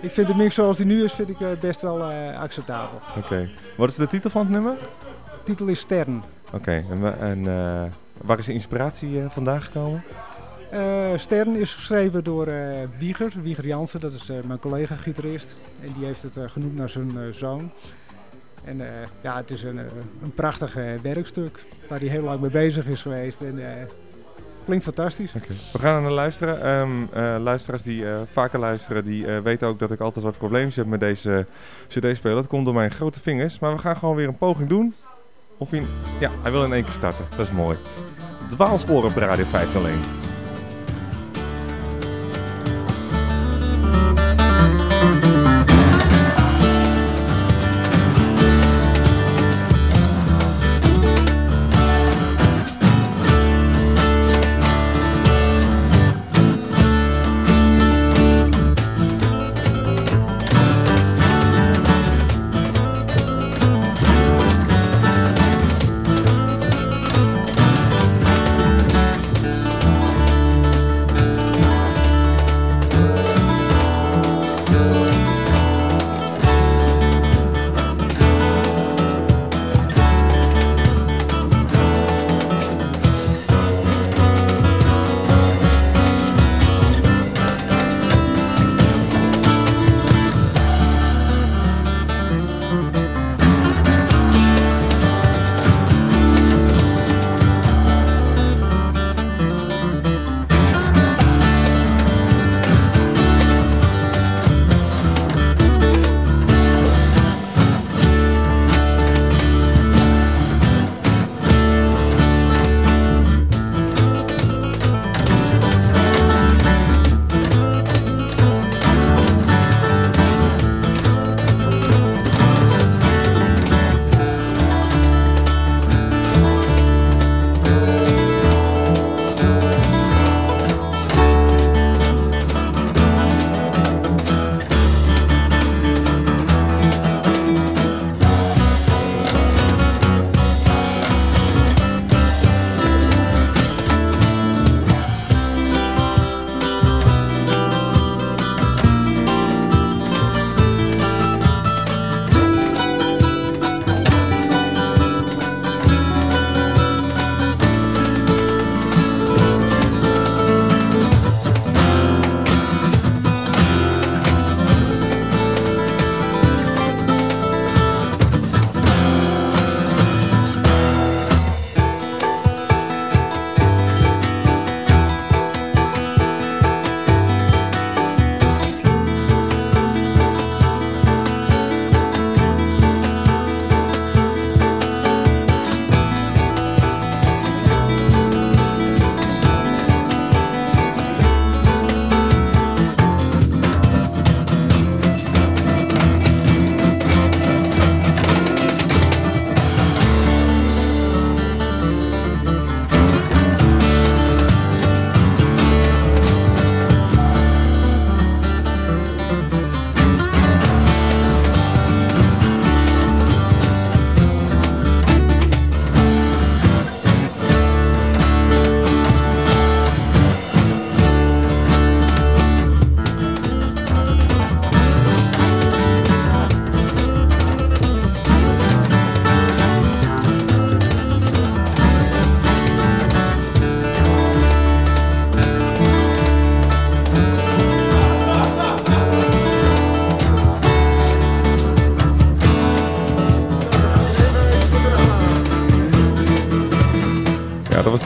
ik vind de mix zoals die nu is, vind ik best wel acceptabel.
Oké. Wat is de titel van het nummer?
Titel is Stern.
Oké, en, eh, waar is de inspiratie eh, vandaan gekomen?
Eh, Stern is geschreven door Wieger, Wieger Jansen, dat is mijn collega-gitarist. En die heeft het genoemd naar zijn zoon. En ja, het is een, een prachtig werkstuk waar hij heel lang mee bezig is geweest. En klinkt fantastisch.
We gaan naar luisteren. Eh, luisteraars die vaker luisteren, die weten ook dat ik altijd wat probleempjes heb met deze cd-speler. Dat komt door mijn grote vingers. Maar we gaan gewoon weer een poging doen. Of hij... Ja, hij wil in één keer starten. Dat is mooi. Dwaalsporen op Radio 501.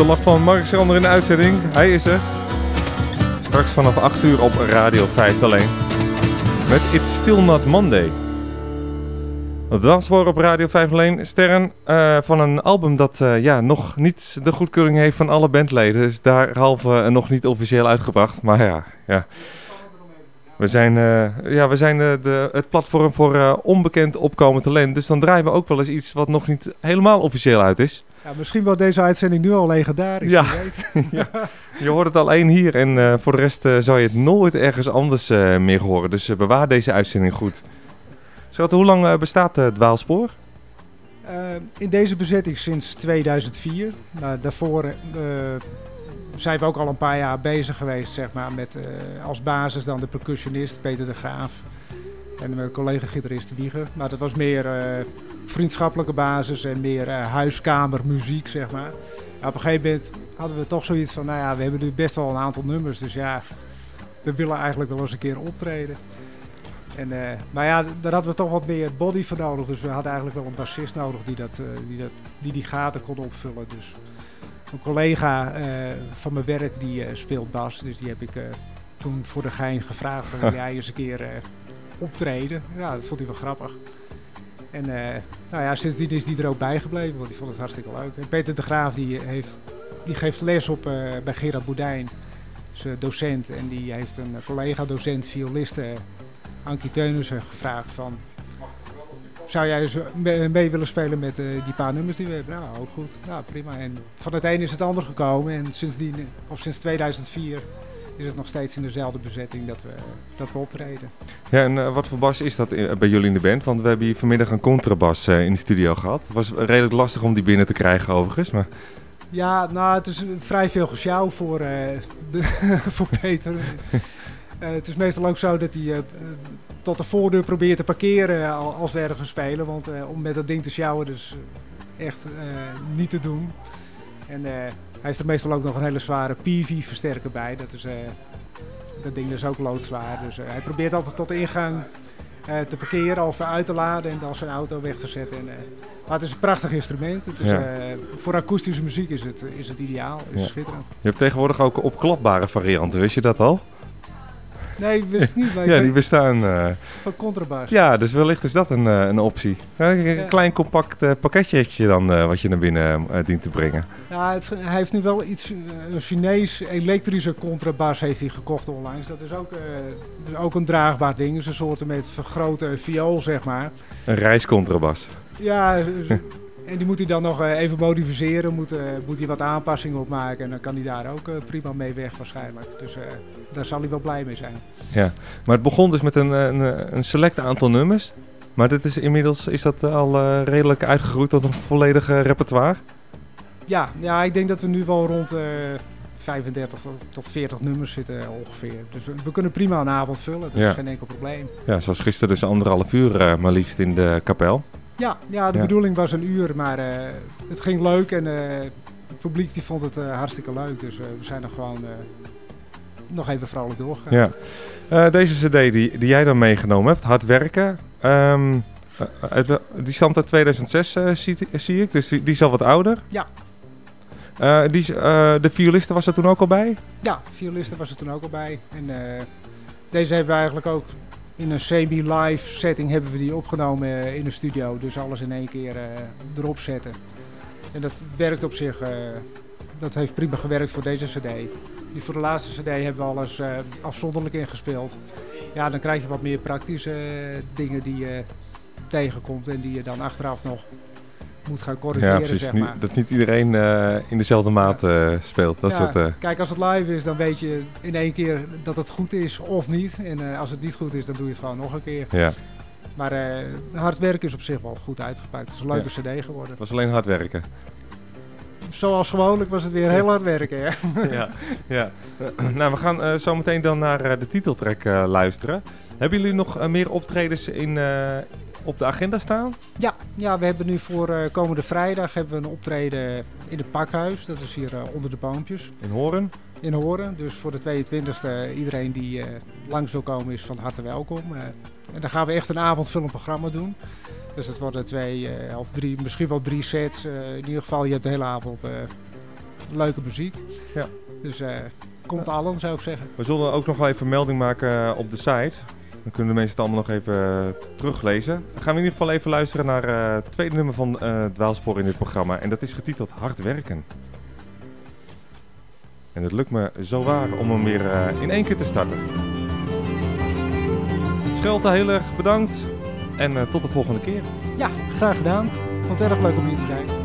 Lach van Mark Schrander in de uitzending. Hij is er. Straks vanaf 8 uur op Radio 5 alleen. Met It's Still Not Monday. Het danswoord op Radio 5 alleen. Sterren eh, van een album dat eh, ja, nog niet de goedkeuring heeft van alle bandleden. Dus daarhalve uh, nog niet officieel uitgebracht. Maar ja, ja. We zijn, eh, ja, we zijn eh, de, het platform voor eh, onbekend opkomend talent. Dus dan draaien we ook wel eens iets wat nog niet helemaal officieel uit is.
Ja, misschien wordt deze uitzending nu al legendarisch.
Ja.
wie weet.
Ja. Je hoort het alleen hier en eh, voor de rest eh, zal je het nooit ergens anders eh, meer horen. Dus bewaar deze uitzending goed. Schat, hoe lang bestaat het Dwaalspoor?
In deze bezetting sinds 2004. Nou, daarvoor zijn we ook al een paar jaar bezig geweest, zeg maar, met als basis dan de percussionist Peter de Graaf en mijn collega-gitarist Wieger. Maar dat was meer eh, vriendschappelijke basis en meer eh, huiskamermuziek, zeg maar. Ja, op een gegeven moment hadden we toch zoiets van, nou ja, we hebben nu best wel een aantal nummers, dus ja, we willen eigenlijk wel eens een keer optreden. En, eh, maar ja, daar hadden we toch wat meer body voor nodig. Dus we hadden eigenlijk wel een bassist nodig die dat, die, dat, die, die gaten kon opvullen. Dus een collega van mijn werk die speelt bas. Dus die heb ik toen voor de gein gevraagd van wil jij eens een keer optreden. Ja, dat vond hij wel grappig. En eh, nou ja, sindsdien is die er ook bijgebleven, want die vond het hartstikke leuk. Peter de Graaf die heeft, die geeft les op eh, bij Gerard Boudijn, zijn docent. En die heeft een collega-docent violiste, Ankie Teunissen, gevraagd van... Zou jij me- mee willen spelen met eh, die paar nummers die we hebben? Nou, ook goed. Nou, prima. En van het een is het ander gekomen. En sindsdien, eh, of sinds 2004 is het nog steeds in dezelfde bezetting dat we, dat we optreden.
Ja, en eh, wat voor bas is dat in- bij jullie in de band? Want we hebben hier vanmiddag een contrabas eh, in de studio gehad. Het was redelijk lastig om die binnen te krijgen overigens, maar...
Ja, nou, het is eh, vrij veel gesjouw voor, eh, de, voor Peter. Eh, het is meestal ook zo dat hij eh, eh, tot de voordeur probeert te parkeren al- als we ergens spelen. Want eh, om met dat ding te sjouwen, dus eh, echt eh, niet te doen. En eh, hij heeft er meestal ook nog een hele zware PV-versterker bij. Dat, is, eh, dat ding is ook loodzwaar. Dus eh, hij probeert altijd tot de ingang eh, te parkeren of uit te laden en dan zijn auto weg te zetten. En, maar het is een prachtig instrument. Het is,
Ja.
voor akoestische muziek is het, is het ideaal. Het is
Ja.
schitterend.
Je hebt tegenwoordig ook opklapbare varianten, wist je dat al?
Nee, ik wist niet.
Ja, die bestaan. eh,
Van contrabas.
Ja, dus wellicht is dat een, eh, een optie. Een klein compact eh, pakketje dan wat je naar binnen dient te brengen.
Ja, het, hij heeft nu wel iets, een Chinees elektrische contrabas heeft hij gekocht onlangs. Dat is ook, dus ook een draagbaar ding. Het is een soort met vergrote viool, zeg maar.
Een reiscontrabas.
Ja, dus- en die moet hij dan nog eh, even modificeren. Moet, eh, moet hij wat aanpassingen op maken. En dan kan hij daar ook eh, prima mee weg waarschijnlijk. Dus daar zal hij wel blij mee zijn.
Ja, maar het begon dus met een, een, een select aantal nummers. Maar dit is inmiddels is dat al redelijk uitgegroeid tot een volledige repertoire.
Ja, ja, ik denk dat we nu wel rond eh 35 tot 40 nummers zitten ongeveer. Dus we, we kunnen prima een avond vullen. Dat
Ja.
is geen enkel probleem.
Ja, zoals gisteren dus anderhalf uur maar liefst in de kapel.
Ja, ja de
Ja.
bedoeling was een uur, maar eh, het ging leuk en eh, het publiek die vond het eh, hartstikke leuk. Dus we zijn er gewoon nog even vrolijk doorgegaan.
Ja. Deze cd die, die jij dan meegenomen hebt, Hard Werken, ehm, eh, uit die stamt uit 2006 eh, zie, zie ik, dus die, die is al wat ouder.
Ja.
Die, de violiste was er toen ook al bij?
Ja, violisten was er toen ook al bij. En deze hebben we eigenlijk ook in een semi-live setting hebben we die opgenomen eh, in de studio. Dus alles in één keer eh, erop zetten. En dat werkt op zich, eh, dat heeft prima gewerkt voor deze cd. Die voor de laatste cd hebben we alles afzonderlijk ingespeeld. Ja, dan krijg je wat meer praktische dingen die je tegenkomt en die je dan achteraf nog moet gaan corrigeren,
ja, precies.
zeg
Niet- dat niet iedereen eh, in dezelfde maat eh, speelt. Dat
Ja,
soort, eh,
Kijk, als het live is, dan weet je in één keer dat het goed is of niet. En als het niet goed is, dan doe je het gewoon nog een keer.
Ja.
Maar hard werken is op zich wel goed uitgepakt. Het is een leuke cd geworden.
Het was alleen hard werken.
Zoals gewoonlijk was het weer heel hard werken. Ja.
ja, ja. Nou, we gaan zo meteen dan naar de titeltrack luisteren. Hebben jullie nog meer optredens in, op de agenda staan?
Ja, ja we hebben nu voor eh, komende vrijdag hebben we een optreden in het Pakhuis. Dat is hier eh, onder de boompjes.
In Horen?
In Horen. Dus voor de 22e, iedereen die eh, langs wil komen is van harte welkom. en dan gaan we echt een avondvullend programma doen. Dus dat worden twee of drie, misschien wel drie sets. in ieder geval, je hebt de hele avond
leuke muziek.
Ja.
Dus komt allen, zou ik zeggen.
We zullen ook nog wel even melding maken op de site. Dan kunnen de mensen het allemaal nog even eh, teruglezen. Dan gaan we in ieder geval even luisteren naar eh, het tweede nummer van eh, Dwaalspoor in dit programma. En dat is getiteld Hard Werken. En het lukt me zo waar om hem weer in één keer te starten. Schelte, heel erg bedankt. En tot de volgende keer.
Ja, graag gedaan. Vond het erg leuk om hier te zijn.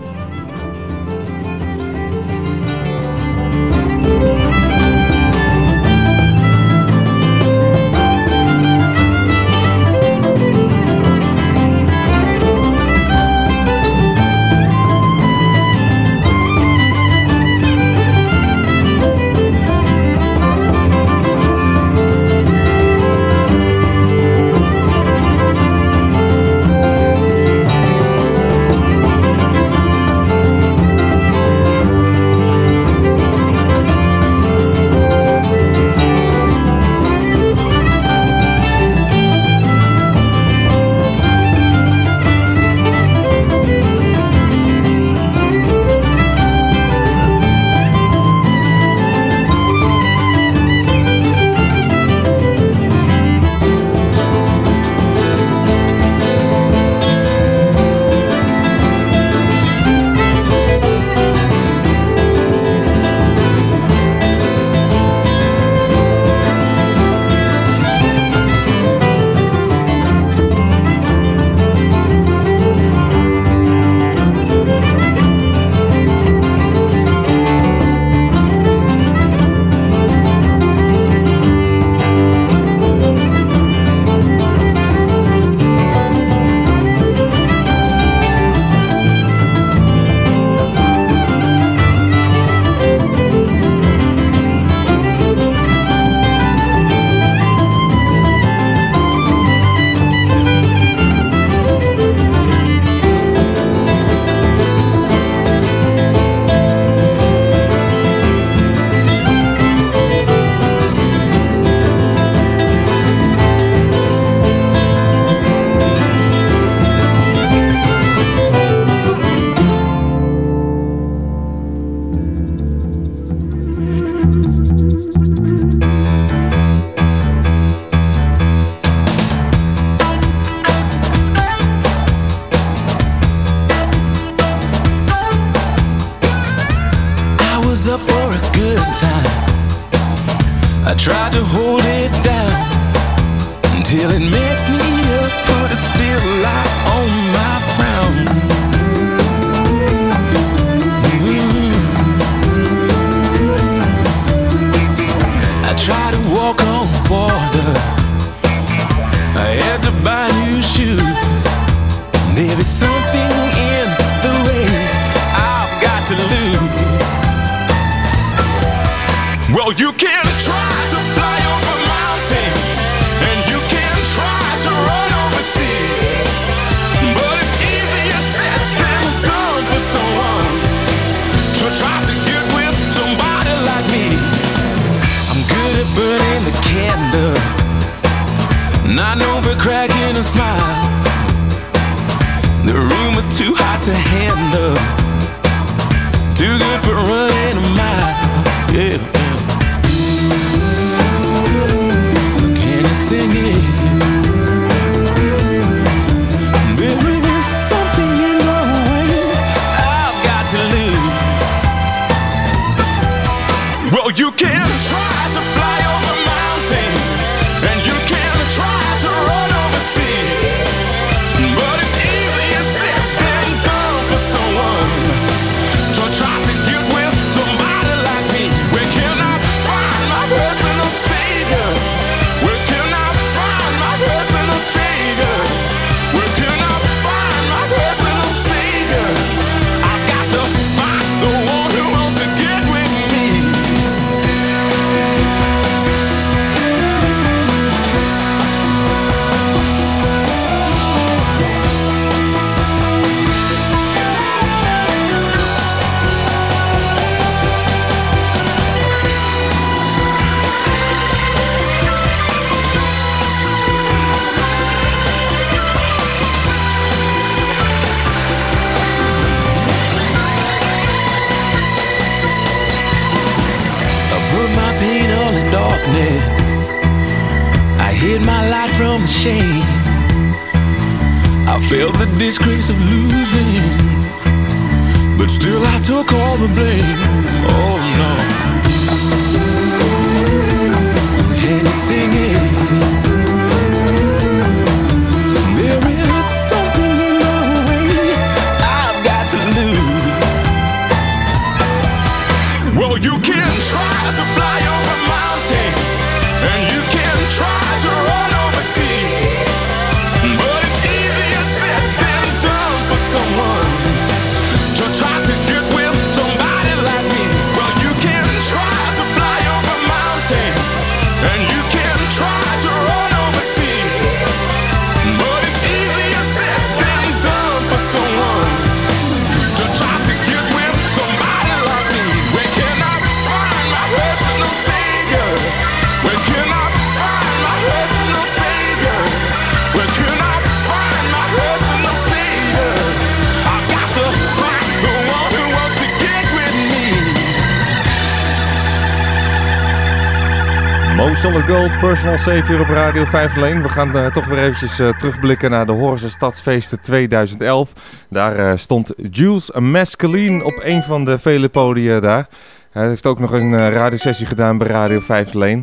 snel 7 uur op Radio 5 alleen. We gaan eh, toch weer eventjes eh, terugblikken naar de Horse Stadsfeesten 2011. Daar eh, stond Jules Masculine op een van de vele podia daar. Hij heeft ook nog een radiosessie gedaan bij Radio 5 alleen.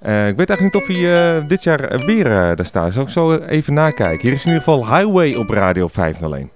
ik weet eigenlijk niet of hij dit jaar weer daar staat. Zal ik zo even nakijken. Hier is in ieder geval Highway op Radio 5 alleen.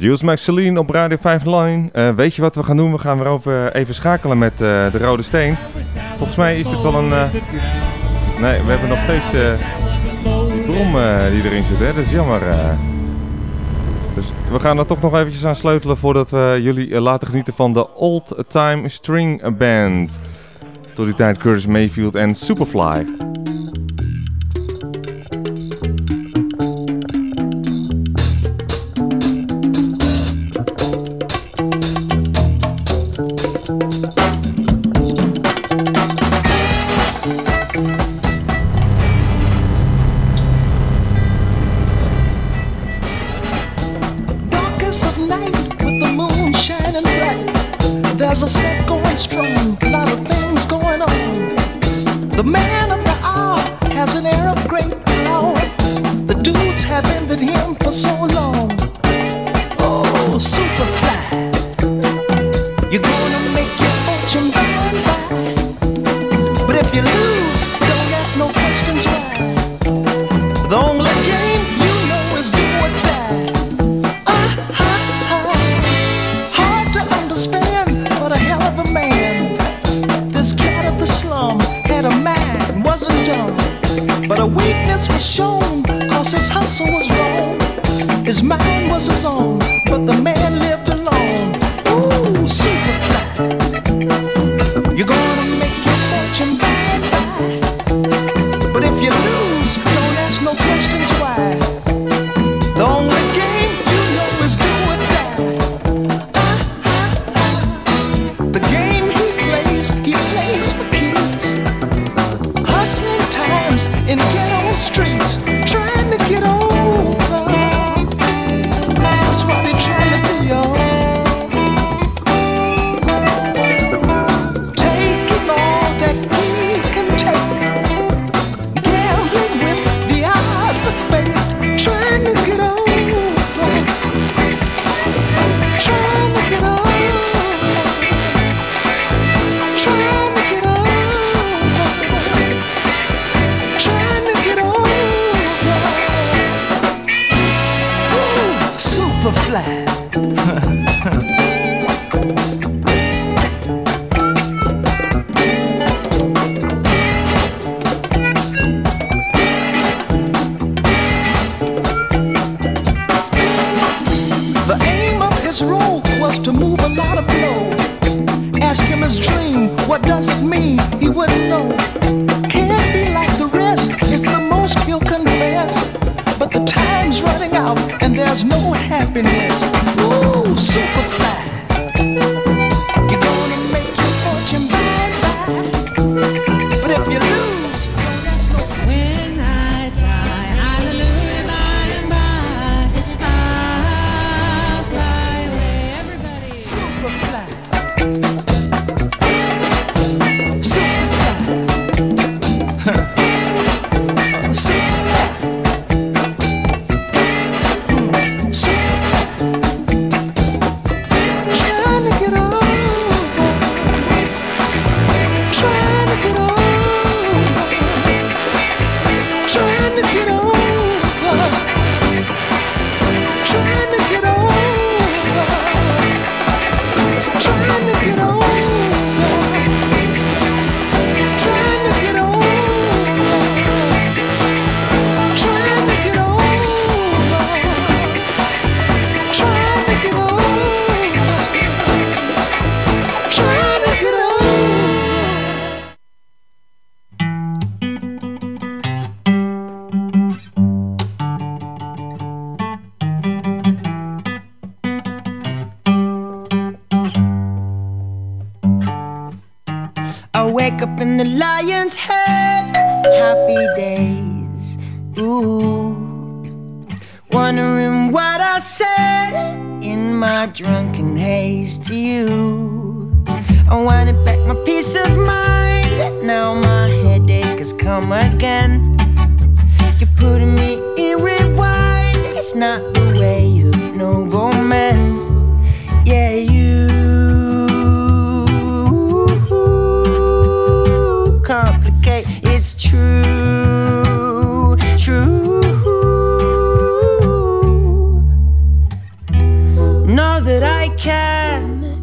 Jules Maxeline op Radio 5 Line. Eh, weet je wat we gaan doen? We gaan weer over eh, even schakelen met eh, de Rode Steen. Volgens mij is dit wel een... Uh... Nee, we hebben nog steeds die brom die erin zit. Hè? Dat is jammer. Dus we gaan er toch nog eventjes aan sleutelen voordat we jullie laten genieten van de Old Time String Band. Tot die tijd Curtis Mayfield en Superfly.
was shown, cause his hustle was wrong. His mind was his own, but the man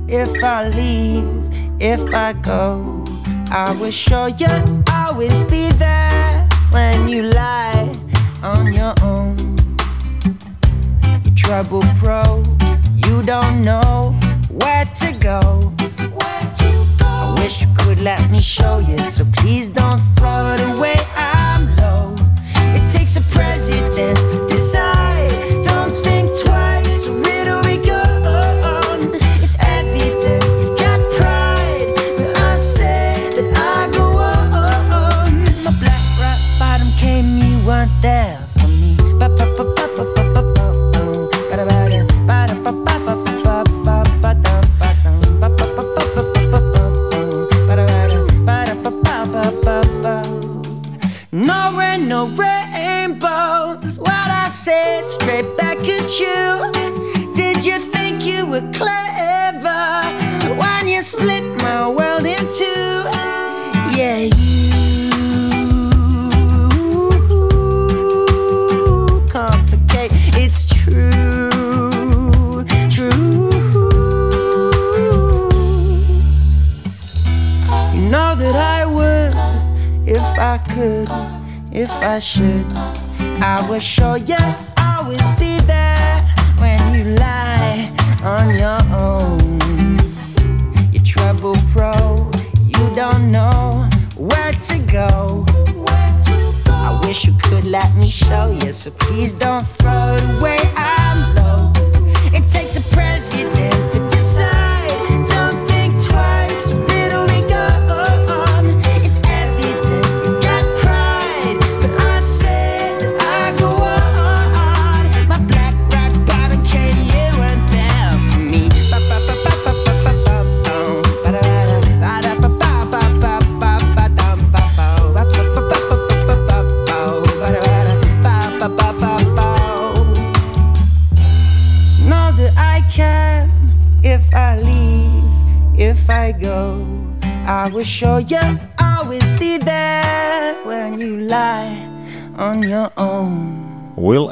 eh, I leave, if I
go, I will show you always be there when you lie on your own. You trouble pro, you don't know where to go. I wish you could let me show you, so please don't throw it away. I'm low. It takes a president if I should. I will show you, always be there when you lie on your own. You trouble pro, you don't know where to go. I wish you could let me show you, so please don't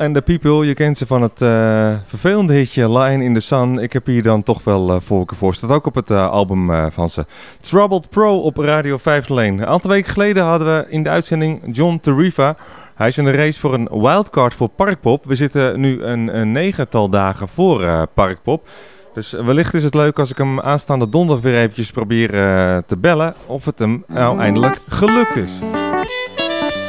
And the People, je kent ze van het eh, vervelende hitje Line in the Sun. Ik heb hier dan toch wel uh, voorkeur voor. Staat ook op het eh, album van ze. Troubled Pro op Radio 501. Een aantal weken geleden hadden we in de uitzending John Tarifa. Hij is in de race voor een wildcard voor Parkpop. We zitten nu een, een negental dagen voor Parkpop. Dus wellicht is het leuk als ik hem aanstaande donderdag weer eventjes probeer te bellen. Of het hem nou eindelijk gelukt is.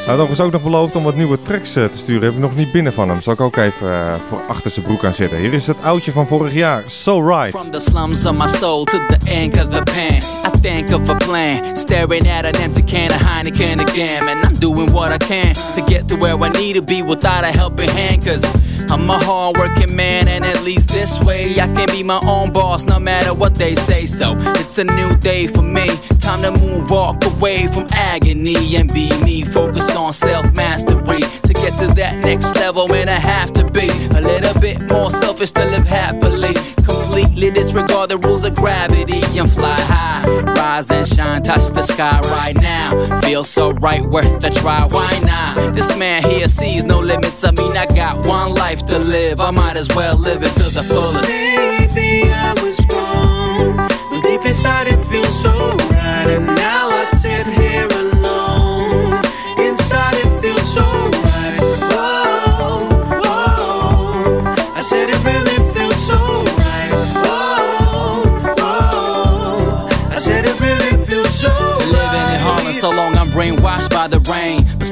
Hij had overigens ook nog beloofd om wat nieuwe tracks eh, te sturen. Heb ik nog niet binnen van hem. Zal ik ook even eh, voor achter zijn broek aan zetten. Hier is het oudje van vorig jaar. So Right.
From the slums of my soul to the ink of the pen, I think of a plan. Staring at an empty can of Heineken again. And I'm doing what I can to get to where I need to be without a helping hand. Cause I'm a hard working man, and at least this way I can be my own boss no matter what they say. So it's a new day for me. Time to move, walk away from agony and be me. Focus on self mastery to get to that next level. And I have to be a little bit more selfish to live happily. Completely disregard the rules of gravity and fly high. Rise and shine, touch the sky right now. Feels so right, worth a try. Why not? This man here sees no limits. I mean, I got one life to live. I might as well live it to the fullest.
Maybe I was wrong, but deep inside it feels so right.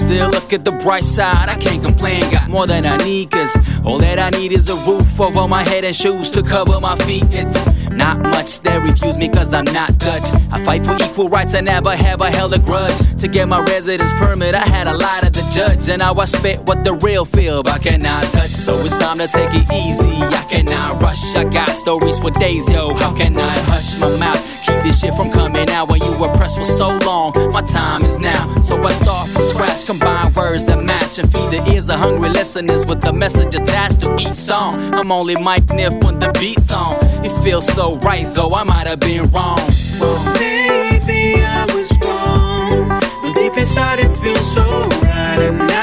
Still look at the bright side, I can't complain. Got more than I need, cause all that I need is a roof over my head and shoes to cover my feet. It's not much that refuse me cause I'm not Dutch. I fight for equal rights, I never have I held a grudge. To get my residence permit, I had a lie to the judge. And now I spit what the real feel, but I cannot touch. So it's time to take it easy, I cannot rush. I got stories for days, yo. How can I hush my mouth? This shit from coming out when you were pressed for so long. My time is now, so I start from scratch. Combine words that match and feed the ears of hungry listeners with the message attached to each song. I'm only Mike Niff when the beat's on. It feels so right, though I might have been wrong.
Maybe I was wrong, but deep inside it feels so right.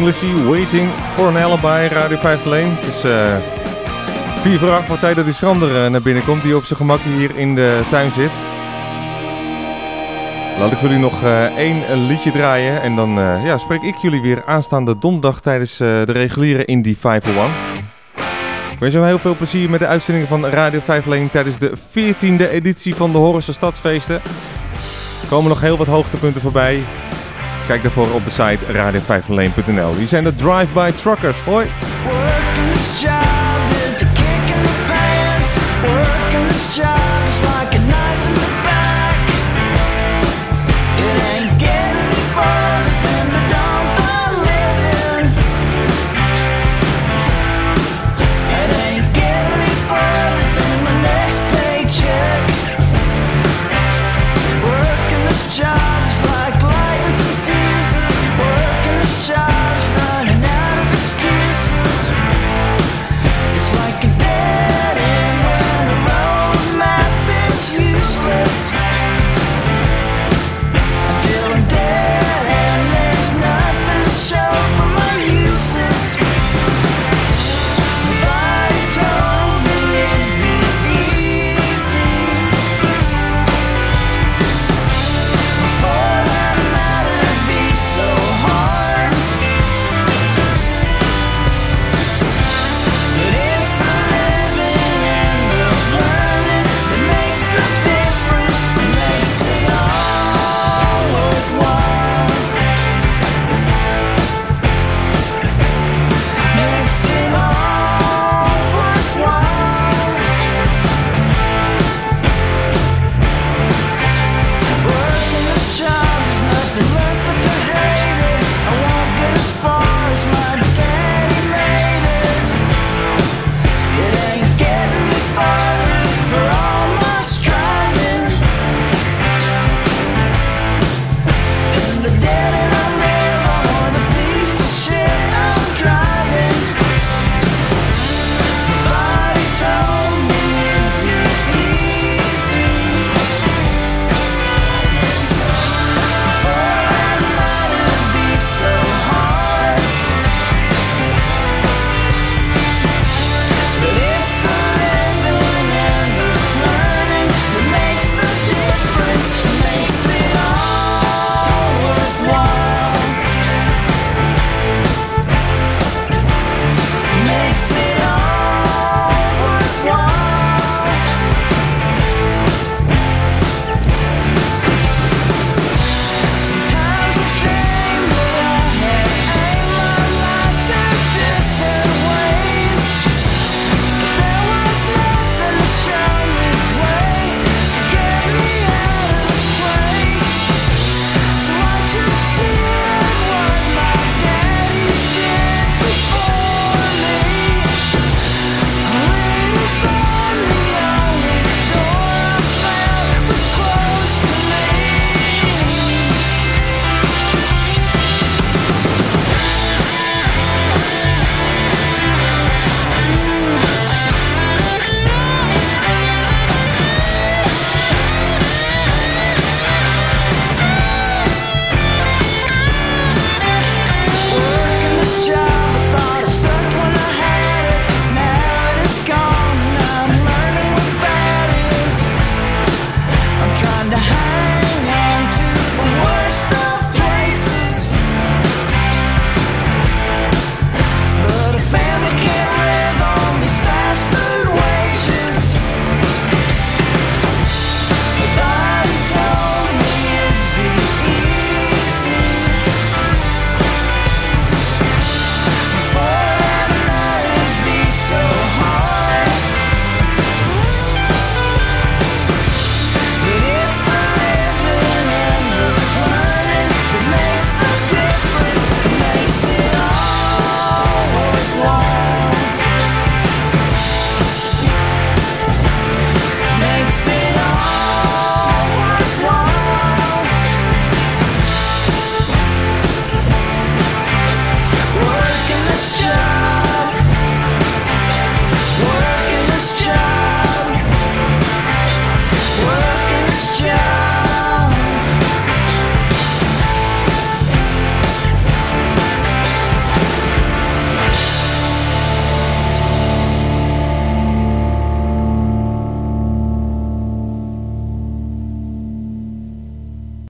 Lucy, Waiting for an Alibi, Radio 5 alleen. Het is eh 4 voor 8 wat tijd dat die schrander eh, naar binnen komt, die op zijn gemak hier in de tuin zit. Laat ik jullie nog eh, één liedje draaien en dan ja, spreek ik jullie weer aanstaande donderdag tijdens de reguliere Indie 501. Ik wens jullie heel veel plezier met de uitzendingen van Radio 5 alleen tijdens de 14e editie van de Horrense Stadsfeesten. Er komen nog heel wat hoogtepunten voorbij. Kijk daarvoor op de site radio501.nl. Hier zijn de Drive-By Truckers. Hoi!